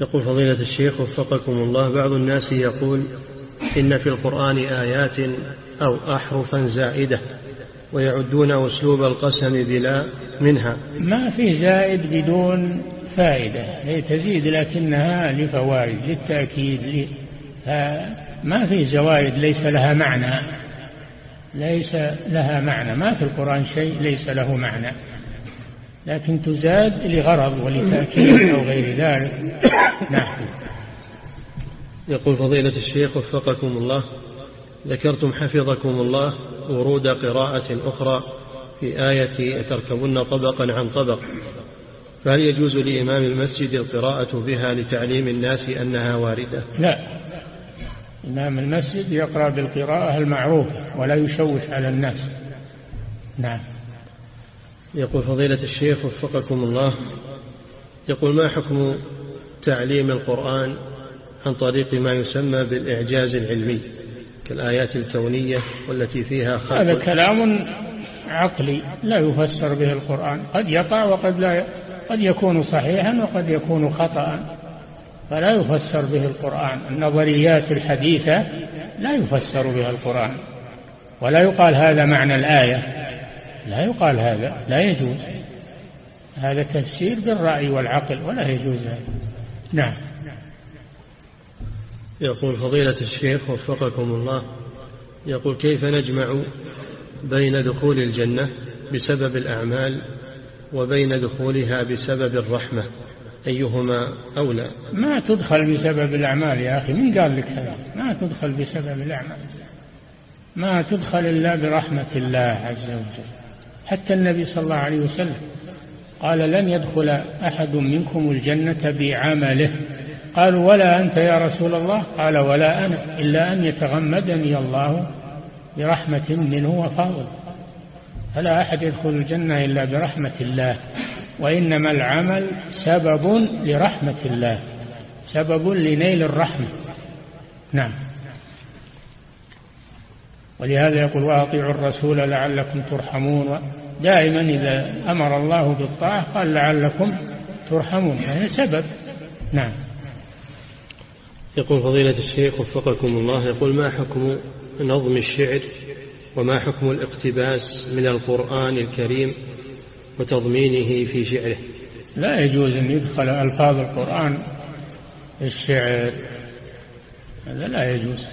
يقول فضيلة الشيخ وفقكم الله بعض الناس يقول إن في القرآن آيات أو أحرفا زائدة ويعدون أسلوب القسم بلا منها. ما في زائد بدون فائدة هي تزيد لكنها لفوائد للتأكيد ما في زوائد ليس لها معنى ليس لها معنى ما في القرآن شيء ليس له معنى. لكن تزاد لغرض ولتأكيد أو غير ذلك. نعم. يقول فضيلة الشيخ وفقكم الله ذكرتم حفظكم الله ورود قراءة أخرى في آية تركبن طبقا عن طبق. فهل يجوز لإمام المسجد القراءة بها لتعليم الناس أنها واردة؟ لا. إمام المسجد يقرأ بالقراءة المعروفة ولا يشوش على الناس. نعم. يقول فضيلة الشيخ وفقكم الله يقول ما حكم تعليم القرآن عن طريق ما يسمى بالإعجاز العلمي كالآيات الكونية والتي فيها خلق؟ هذا كلام عقلي لا يفسر به القرآن قد يقع وقد لا قد يكون صحيحا وقد يكون خطأ فلا يفسر به القرآن. النظريات الحديثة لا يفسر بها القرآن ولا يقال هذا معنى الآية. لا يقال هذا لا يجوز. هذا تفسير بالرأي والعقل ولا يجوز هذا. نعم. يقول فضيلة الشيخ وفقكم الله يقول كيف نجمع بين دخول الجنة بسبب الأعمال وبين دخولها بسبب الرحمة؟ أيهما أولى؟ ما تدخل بسبب الأعمال يا أخي من قال لك هذا؟ ما تدخل بسبب الأعمال. ما تدخل إلا برحمة الله عز وجل. حتى النبي صلى الله عليه وسلم قال لن يدخل أحد منكم الجنة بعمله. قالوا ولا أنت يا رسول الله؟ قال ولا أنا إلا أن يتغمدني الله برحمة منه وفضل. فلا أحد يدخل الجنة إلا برحمة الله وإنما العمل سبب لرحمة الله سبب لنيل الرحمة. نعم. ولهذا يقول وأطيعوا الرسول لعلكم ترحمون. دائما إذا أمر الله بالطاعة قال لعلكم ترحمون يعني سبب. نعم. يقول فضيلة الشيخ وفقكم الله يقول ما حكم نظم الشعر وما حكم الاقتباس من القرآن الكريم وتضمينه في شعره؟ لا يجوز أن يدخل ألفاظ القرآن في الشعر. هذا لا يجوز.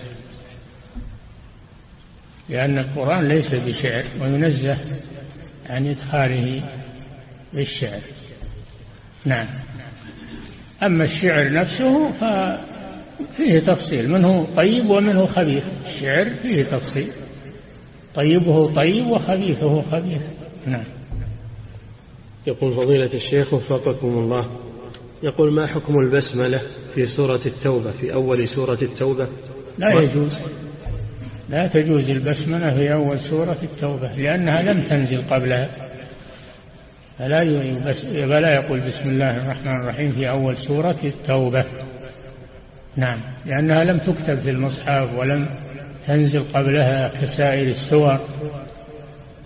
لأن القرآن ليس بشعر وينزه عن إدخاله بالشعر. نعم. أما الشعر نفسه ففيه تفصيل منه طيب ومنه خبيث. الشعر فيه تفصيل. طيبه طيب وخبيثه خبيث. نعم. يقول فضيلة الشيخ وفقكم الله. يقول ما حكم البسملة في سورة التوبة في أول سورة التوبة؟ لا يجوز. لا تجوز البسملة في أول سورة التوبة لأنها لم تنزل قبلها. فلا فلا يقول بسم الله الرحمن الرحيم في أول سورة التوبة. نعم لأنها لم تكتب في المصحف ولم تنزل قبلها كسائر السور.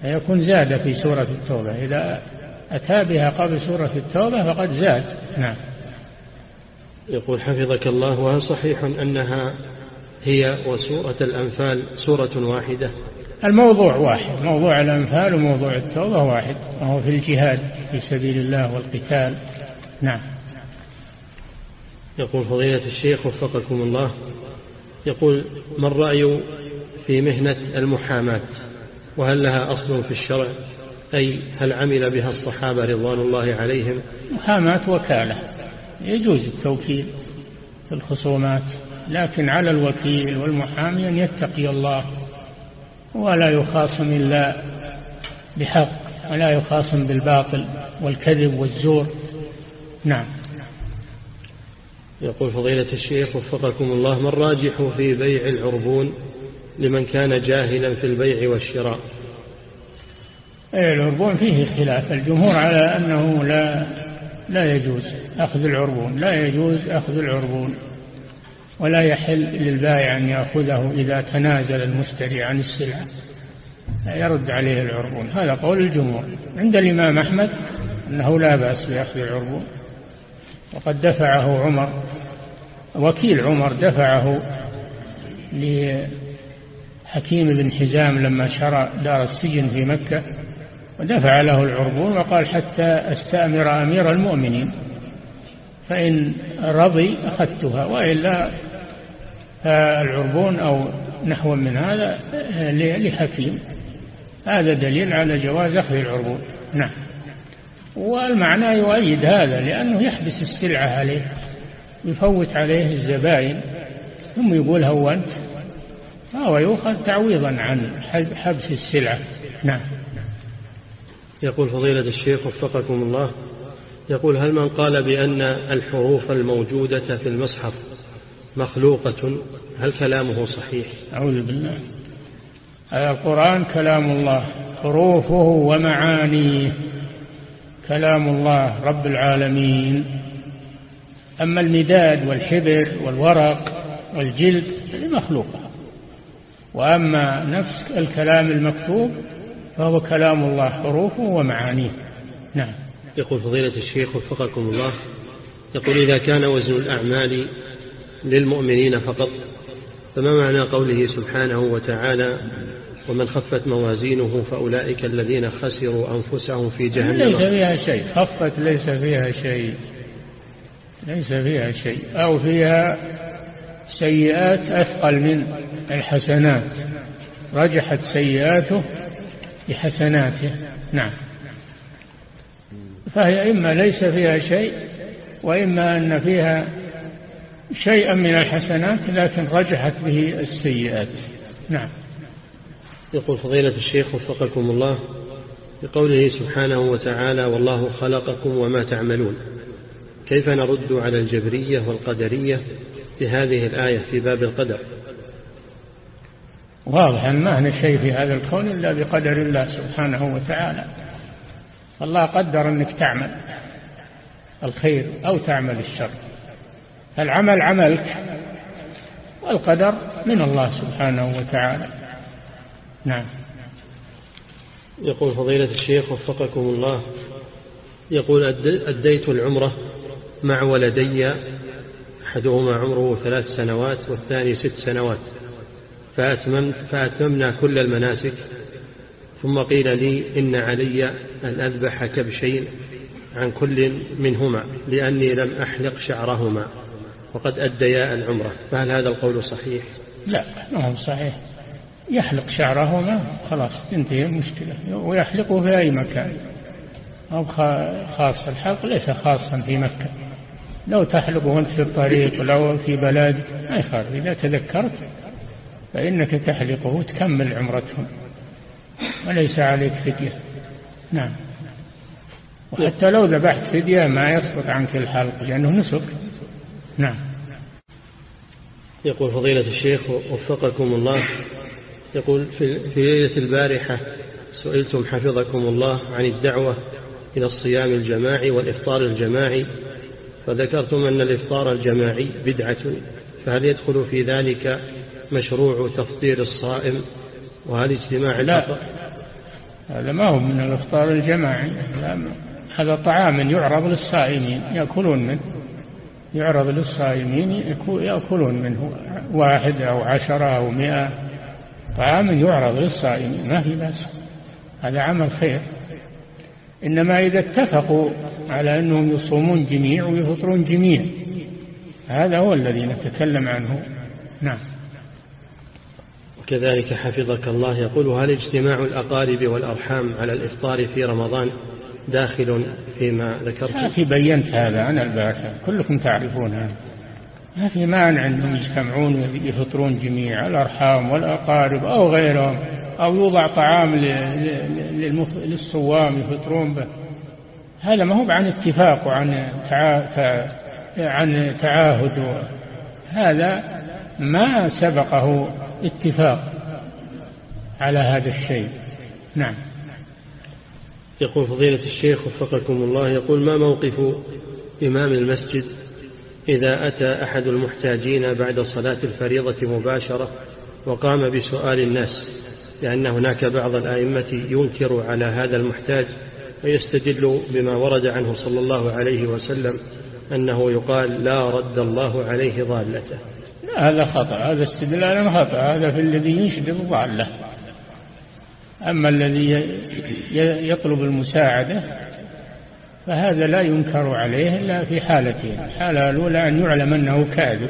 فيكون زاد في سورة التوبة. إذا أتى بها قبل سورة التوبة فقد زاد. نعم. يقول حفظك الله وهل صحيح أنها هي وسورة الأنفال سورة واحدة. الموضوع واحد موضوع الأنفال وموضوع التوبة واحد وهو في الجهاد في سبيل الله والقتال. نعم. يقول فضيلة الشيخ وفقكم الله يقول ما الرأي في مهنة المحاماة؟ وهل لها أصل في الشرع؟ أي هل عمل بها الصحابة رضوان الله عليهم؟ محاماة وكالة. يجوز التوكيل في الخصومات. لكن على الوكيل والمحامي أن يتقي الله ولا يخاصم إلا بحق ولا يخاصم بالباطل والكذب والزور. نعم. يقول فضيلة الشيخ وفقكم الله ما الراجح في بيع العربون لمن كان جاهلا في البيع والشراء؟ العربون فيه خلاف. الجمهور على أنه لا لا يجوز أخذ العربون لا يجوز أخذ العربون. ولا يحل للبائع أن يأخذه إذا تنازل المشتري عن السلعة يرد عليه العربون. هذا قول الجمهور. عند الإمام أحمد أنه لا بأس بأخذ العربون. وقد دفعه عمر وكيل عمر دفعه لحكيم بن حزام لما شرى دار السجن في مكة ودفع له العربون وقال حتى أستأمر أمير المؤمنين فإن رضي أخذتها وإلا العربون أو نحو من هذا لحكيم. هذا دليل على جواز أخذ العربون. نعم. والمعنى يؤيد هذا لأنه يحبس السلعة عليه يفوت عليه الزبائن ثم يقول هو أنت. فهو يؤخذ تعويضا عن حبس السلعة. نعم. يقول فضيلة الشيخ وفقكم الله يقول هل من قال بأن الحروف الموجودة في المصحف مخلوقة هل كلامه صحيح؟ أعوذ بالله. القرآن كلام الله حروفه ومعانيه كلام الله رب العالمين. أما المداد والحبر والورق والجلد مخلوقة. وأما نفس الكلام المكتوب فهو كلام الله حروفه ومعانيه. نعم. يقول فضيلة الشيخ وفقكم الله يقول إذا كان وزن الأعمال للمؤمنين فقط فما معنى قوله سبحانه وتعالى ومن خفت موازينه فأولئك الذين خسروا أنفسهم في جهنم ليس فيها شيء خفت ليس فيها شيء ليس فيها شيء أو فيها سيئات أثقل من الحسنات رجحت سيئاته بحسناته. نعم. فهي إما ليس فيها شيء وإما أن فيها شيئا من الحسنات لكن رجحت به السيئات. نعم. يقول فضيلة الشيخ وفقكم الله بقوله سبحانه وتعالى والله خلقكم وما تعملون. كيف نرد على الجبرية والقدرية بهذه الآية في باب القدر؟ واضح أن ما هنا شيء في هذا الكون إلا بقدر الله سبحانه وتعالى. الله قدر أنك تعمل الخير أو تعمل الشر. العمل عملك والقدر من الله سبحانه وتعالى. نعم. يقول فضيلة الشيخ وفقكم الله يقول أديت العمرة مع ولدي أحدهما عمره ثلاث سنوات والثاني ست سنوات فأتممت فأتممنا كل المناسك ثم قيل لي إن علي أن أذبح كبشين عن كل منهما لأني لم أحلق شعرهما. وقد أديا العمرة. فهل هذا القول صحيح؟ لا ما هو صحيح. يحلق شعرهما خلاص تنتهي المشكلة. ويحلقه في أي مكان. أو خاص الحلق ليس خاصا في مكة. لو تحلقه أنت في الطريق لو في بلد ما يخالف. إذا تذكرت فإنك تحلقه وتكمل عمرتهم. وليس عليك فدية. نعم. وحتى لو ذبحت فدية ما يسقط عنك الحلق لأنه نسك. نعم. يقول فضيلة الشيخ وفقكم الله. يقول في ليلة البارحة سئلتم حفظكم الله عن الدعوة إلى الصيام الجماعي والإفطار الجماعي فذكرتم أن الإفطار الجماعي بدعة فهل يدخل في ذلك مشروع تفطير الصائم؟ وهل اجتماع لا. هذا ما هو من الإفطار الجماعي. هذا طعام يعرض للصائمين يأكلون منه. يعرض للصائمين يأكلون منه واحد أو عشرة أو مئة طعام يعرض للصائمين ما في بأس. هذا عمل خير. إنما إذا اتفقوا على أنهم يصومون جميع ويفطرون جميع. هذا هو الذي نتكلم عنه. نعم. كذلك حفظك الله يقول هل اجتماع الأقارب والأرحام على الإفطار في رمضان داخل فيما ذكرت؟ ما في بينت هذا أنا البارحة كلكم تعرفون هذا. ما في مانع أنهم يجتمعون ويفطرون جميع الأرحام والأقارب أو غيرهم أو يوضع طعام للصوام يفطرون به. هذا ما هو عن اتفاق وعن عن تعاهد. هذا ما سبقه اتفاق على هذا الشيء. نعم. يقول فضيلة الشيخ وفقكم الله يقول ما موقف إمام المسجد إذا أتى أحد المحتاجين بعد صلاة الفريضة مباشرة وقام بسؤال الناس؟ لأن هناك بعض الآئمة ينكر على هذا المحتاج ويستدل بما ورد عنه صلى الله عليه وسلم أنه يقال لا رد الله عليه ضالته. هذا خطأ هذا استدلال خطأ هذا في الذي ينشد الضالة أما الذي يطلب المساعدة فهذا لا ينكر عليه إلا في حالتين الحالة الأولى أن يعلم أنه كاذب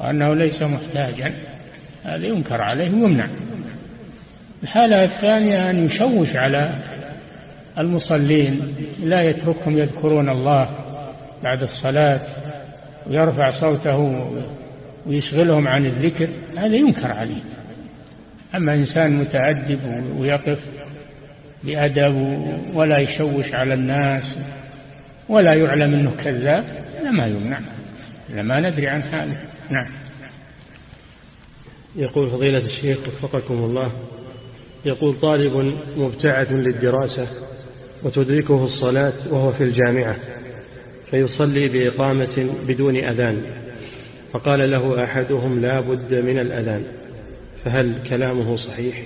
وأنه ليس محتاجا هذا ينكر عليه ويمنع. الحالة الثانية أن يشوش على المصلين لا يتركهم يذكرون الله بعد الصلاة ويرفع صوته ويشغلهم عن الذكر هذا ينكر عليه. أما إنسان متأدب ويقف بأدب ولا يشوش على الناس ولا يعلم أنه كذاب هذا ما يمنع ما ندري عن حاله. نعم. يقول فضيلة الشيخ وفقكم الله يقول طالب مبتعث للدراسة وتدركه الصلاة وهو في الجامعة فيصلي بإقامة بدون أذان فقال له أحدهم لا بد من الأذان. فهل كلامه صحيح؟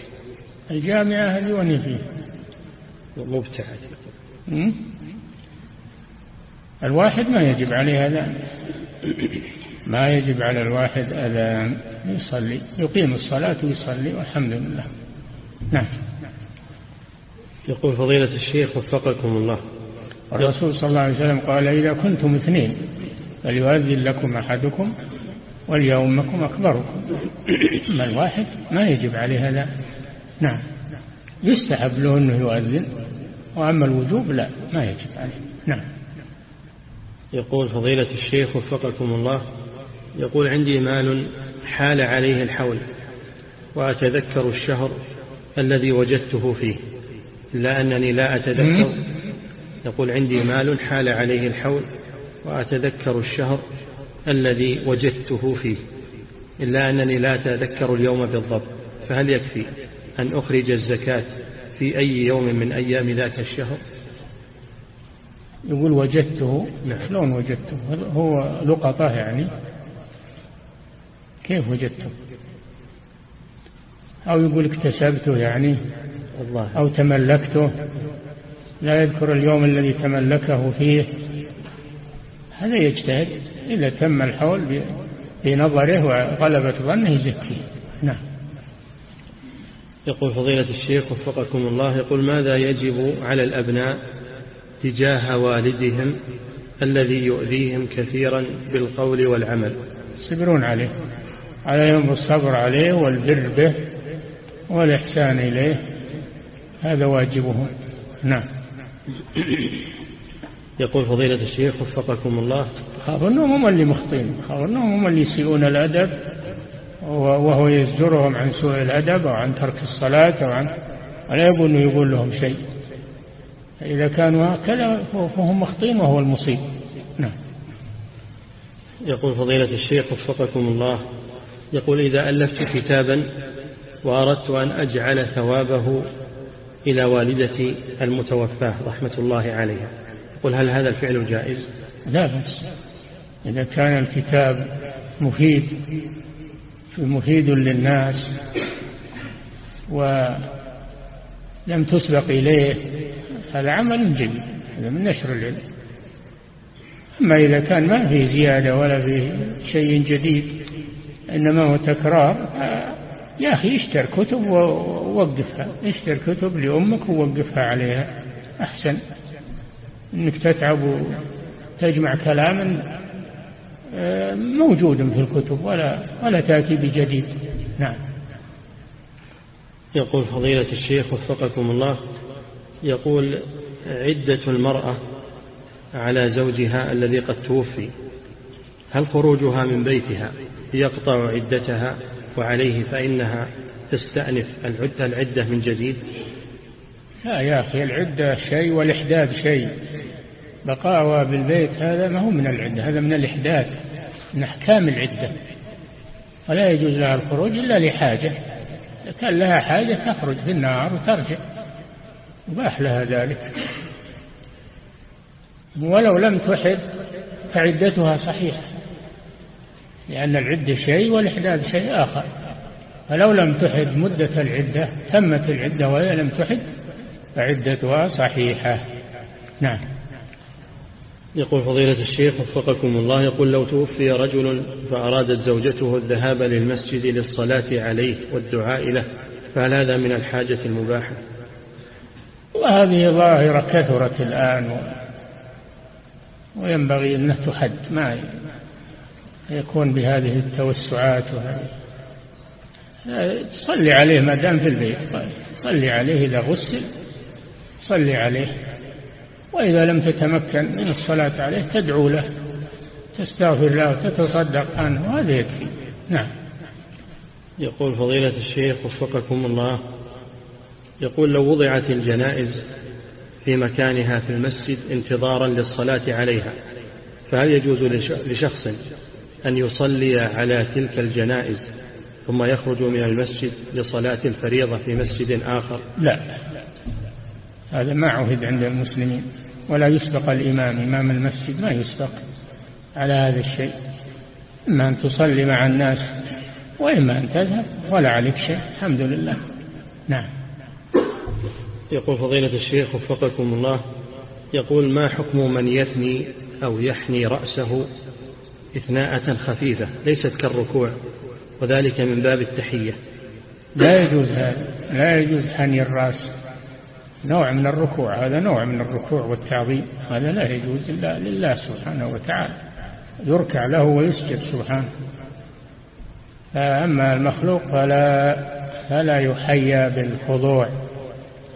الجامعة هذه فيه مبتعد. الواحد ما يجب عليه أذان ما يجب على الواحد أذان يصلي. يقيم الصلاة ويصلي والحمد لله. نعم. يقول فضيلة الشيخ وفقكم الله. الرسول صلى الله عليه وسلم قال إذا كنتم اثنين فليؤذن لكم أحدكم وليومكم أكبركم. أما الواحد؟ ما يجب عليه هذا. نعم. يستحب له أنه يؤذن وأما الوجوب لا ما يجب عليه. نعم. يقول فضيلة الشيخ وفقكم الله يقول عندي مال حال عليه الحول وأتذكر الشهر الذي وجدته فيه إلا أنني لا أتذكر. يقول عندي مال حال عليه الحول وأتذكر الشهر الذي وجدته فيه إلا أنني لا أتذكر اليوم بالضبط. فهل يكفي أن أخرج الزكاة في أي يوم من أيام ذاك الشهر؟ يقول وجدته. نعم. شلون وجدته؟ هو لقطة يعني؟ كيف وجدته؟ أو يقول اكتسبته يعني؟ الله. أو تملكته؟ لا يذكر اليوم الذي تملكه فيه. هذا يجتهد. إذا تم الحول بنظره وغلبة ظنه يزكيه نعم. يقول فضيلة الشيخ وفقكم الله يقول ماذا يجب على الأبناء تجاه والدهم الذي يؤذيهم كثيرا بالقول والعمل؟ يصبرون عليه. عليهم الصبر عليه والبر به والإحسان إليه. هذا واجبهم. نعم. يقول فضيلة الشيخ وفقكم الله. أنهم هم اللي مخطئين. أنهم هم اللي يسيئون الأدب وهو يزجرهم عن سوء الأدب أو عن ترك الصلاة أو عن ولا يبون أنه يقول لهم شيء. إذا كانوا هكذا فهم مخطئين وهو المصيب. نعم. يقول فضيلة الشيخ وفقكم الله. يقول إذا ألفت كتابا وأردت أن أجعل ثوابه إلى والدتي المتوفاة رحمة الله عليها. يقول هل هذا الفعل جائز؟ لا بس إذا كان الكتاب مفيد مفيد للناس ولم تسبق إليه هذا عمل جيد هذا من نشر العلم. أما إذا كان ما فيه زيادة ولا فيه شيء جديد إنما هو تكرار يا أخي اشتر كتب ووقفها اشتر كتب لأمك ووقفها عليها أحسن. أنك تتعب وتجمع كلاما آه، موجود في الكتب ولا ولا تأتي بجديد. نعم. يقول فضيلة الشيخ وفقكم الله يقول عدة المرأة على زوجها الذي قد توفي هل خروجها من بيتها يقطع عدتها وعليه فإنها تستأنف العدة من جديد؟ لا يا أخي العدة شيء والإحداث شيء. بقاءها بالبيت هذا ما هو من العدة هذا من الإحداث من أحكام العدة. ولا يجوز لها الخروج إلا لحاجة إذا كان لها حاجة تخرج في النهار وترجع مباح لها ذلك. ولو لم تحد فعدتها صحيحة لأن العدة شيء والإحداث شيء آخر. فلو لم تحد مدة العدة تمت العدة وهي لم تحد فعدتها صحيحة. نعم. يقول فضيلة الشيخ وفقكم الله يقول لو توفي رجل فأرادت زوجته الذهاب للمسجد للصلاة عليه والدعاء له فهل هذا من الحاجة المباحة؟ وهذه ظاهرة كثرت الآن وينبغي أنها تحد ما يكون بهذه التوسعات وهذه صلي عليه ما دام في البيت صلي عليه إذا غسل صلي عليه وإذا لم تتمكن من الصلاة عليه تدعو له تستغفر له وتتصدق عنه وهذا يكفي. نعم. يقول فضيلة الشيخ وفقكم الله يقول لو وضعت الجنائز في مكانها في المسجد انتظارا للصلاة عليها فهل يجوز لشخص أن يصلي على تلك الجنائز ثم يخرج من المسجد لصلاة الفريضة في مسجد آخر؟ لا. هذا ما عهد عند المسلمين. ولا يسبق الإمام إمام المسجد ما يسبق على هذا الشيء. إما أن تصلي مع الناس وإما أن تذهب ولا عليك شيء الحمد لله. نعم. يقول فضيلة الشيخ وفقكم الله يقول ما حكم من يثني أو يحني رأسه إثناءة خفيفة ليست كالركوع وذلك من باب التحية؟ لا يجوز هذا لا يجوز حني الرأس. نوع من الركوع هذا نوع من الركوع والتعظيم هذا لا يجوز إلا لله سبحانه وتعالى يركع له ويسجد سبحانه. فأما المخلوق فلا فلا يحيى بالخضوع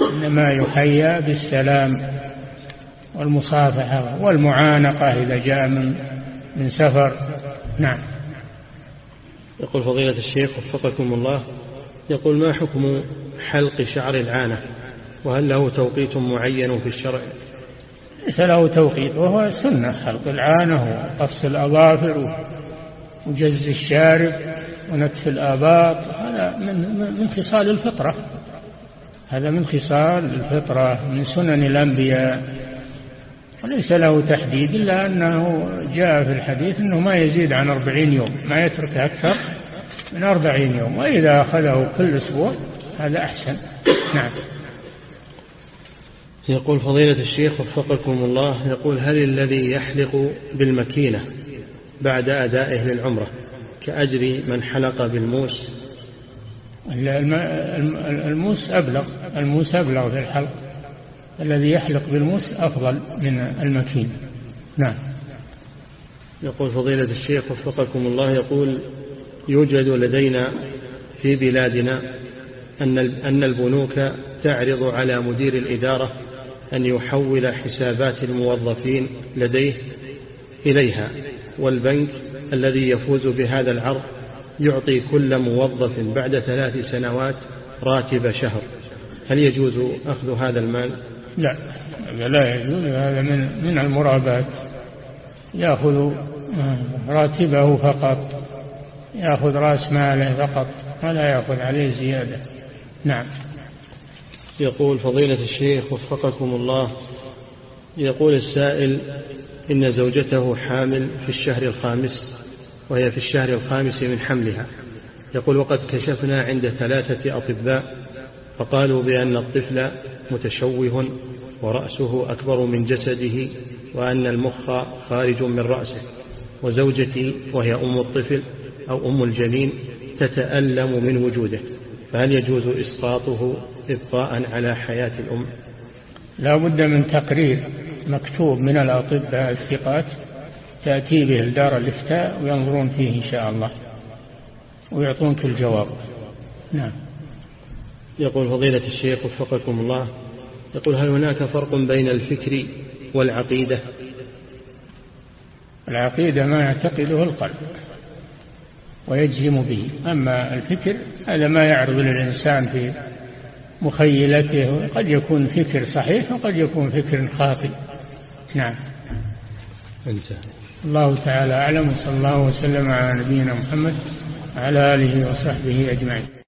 إنما يحيى بالسلام والمصافحة والمعانقة إذا جاء من من سفر. نعم. يقول فضيلة الشيخ وفقكم الله يقول ما حكم حلق شعر العانة؟ وهل له توقيت معين في الشرع؟ ليس له توقيت وهو سنة حلق العانة وقص الأظافر وجز الشارب ونتف الآباط هذا من من خصال الفطرة. هذا من خصال الفطرة من سنن الأنبياء. وليس له تحديد إلا أنه جاء في الحديث أنه ما يزيد عن أربعين يوم ما يترك أكثر من أربعين يوم وإذا أخذه كل أسبوع هذا أحسن. نعم. يقول فضيلة الشيخ وفقكم الله يقول هل الذي يحلق بالمكينة بعد أدائه للعمرة كأجر من حلق بالموس؟ الموس أبلغ الموس أبلغ في الحلق. الذي يحلق بالموس أفضل من المكين نعم. يقول فضيلة الشيخ وفقكم الله يقول يوجد لدينا في بلادنا أن أن البنوك تعرض على مدير الإدارة أن يحول حسابات الموظفين لديه إليها والبنك الذي يفوز بهذا العرض يعطي كل موظف بعد ثلاث سنوات راتب شهر. هل يجوز أخذ هذا المال؟ لا لا يجوز. هذا من من المرابات. يأخذ راتبه فقط يأخذ رأس ماله فقط ولا يأخذ عليه زيادة. نعم. يقول فضيلة الشيخ وفقكم الله يقول السائل إن زوجته حامل في الشهر الخامس وهي في الشهر الخامس من حملها. يقول وقد كشفنا عند ثلاثة أطباء فقالوا بأن الطفل متشوه ورأسه أكبر من جسده وأن المخ خارج من رأسه. وزوجتي وهي أم الطفل أو أم الجنين تتألم من وجوده فهل يجوز إسقاطه إبقاء على حياة الأم؟ لا بد من تقرير مكتوب من الأطباء الثقات تأتي به لدار الإفتاء وينظرون فيه إن شاء الله ويعطونك الجواب. نعم. يقول فضيلة الشيخ وفقكم الله يقول هل هناك فرق بين الفكر والعقيدة؟ العقيدة ما يعتقده القلب ويجزم به أما الفكر هذا ما يعرض للإنسان في مخيلته. قد يكون فكر صحيح وقد يكون فكر خاطئ. نعم. انتهى. الله تعالى أعلم وصلى الله وسلم على نبينا محمد وعلى آله وصحبه أجمعين.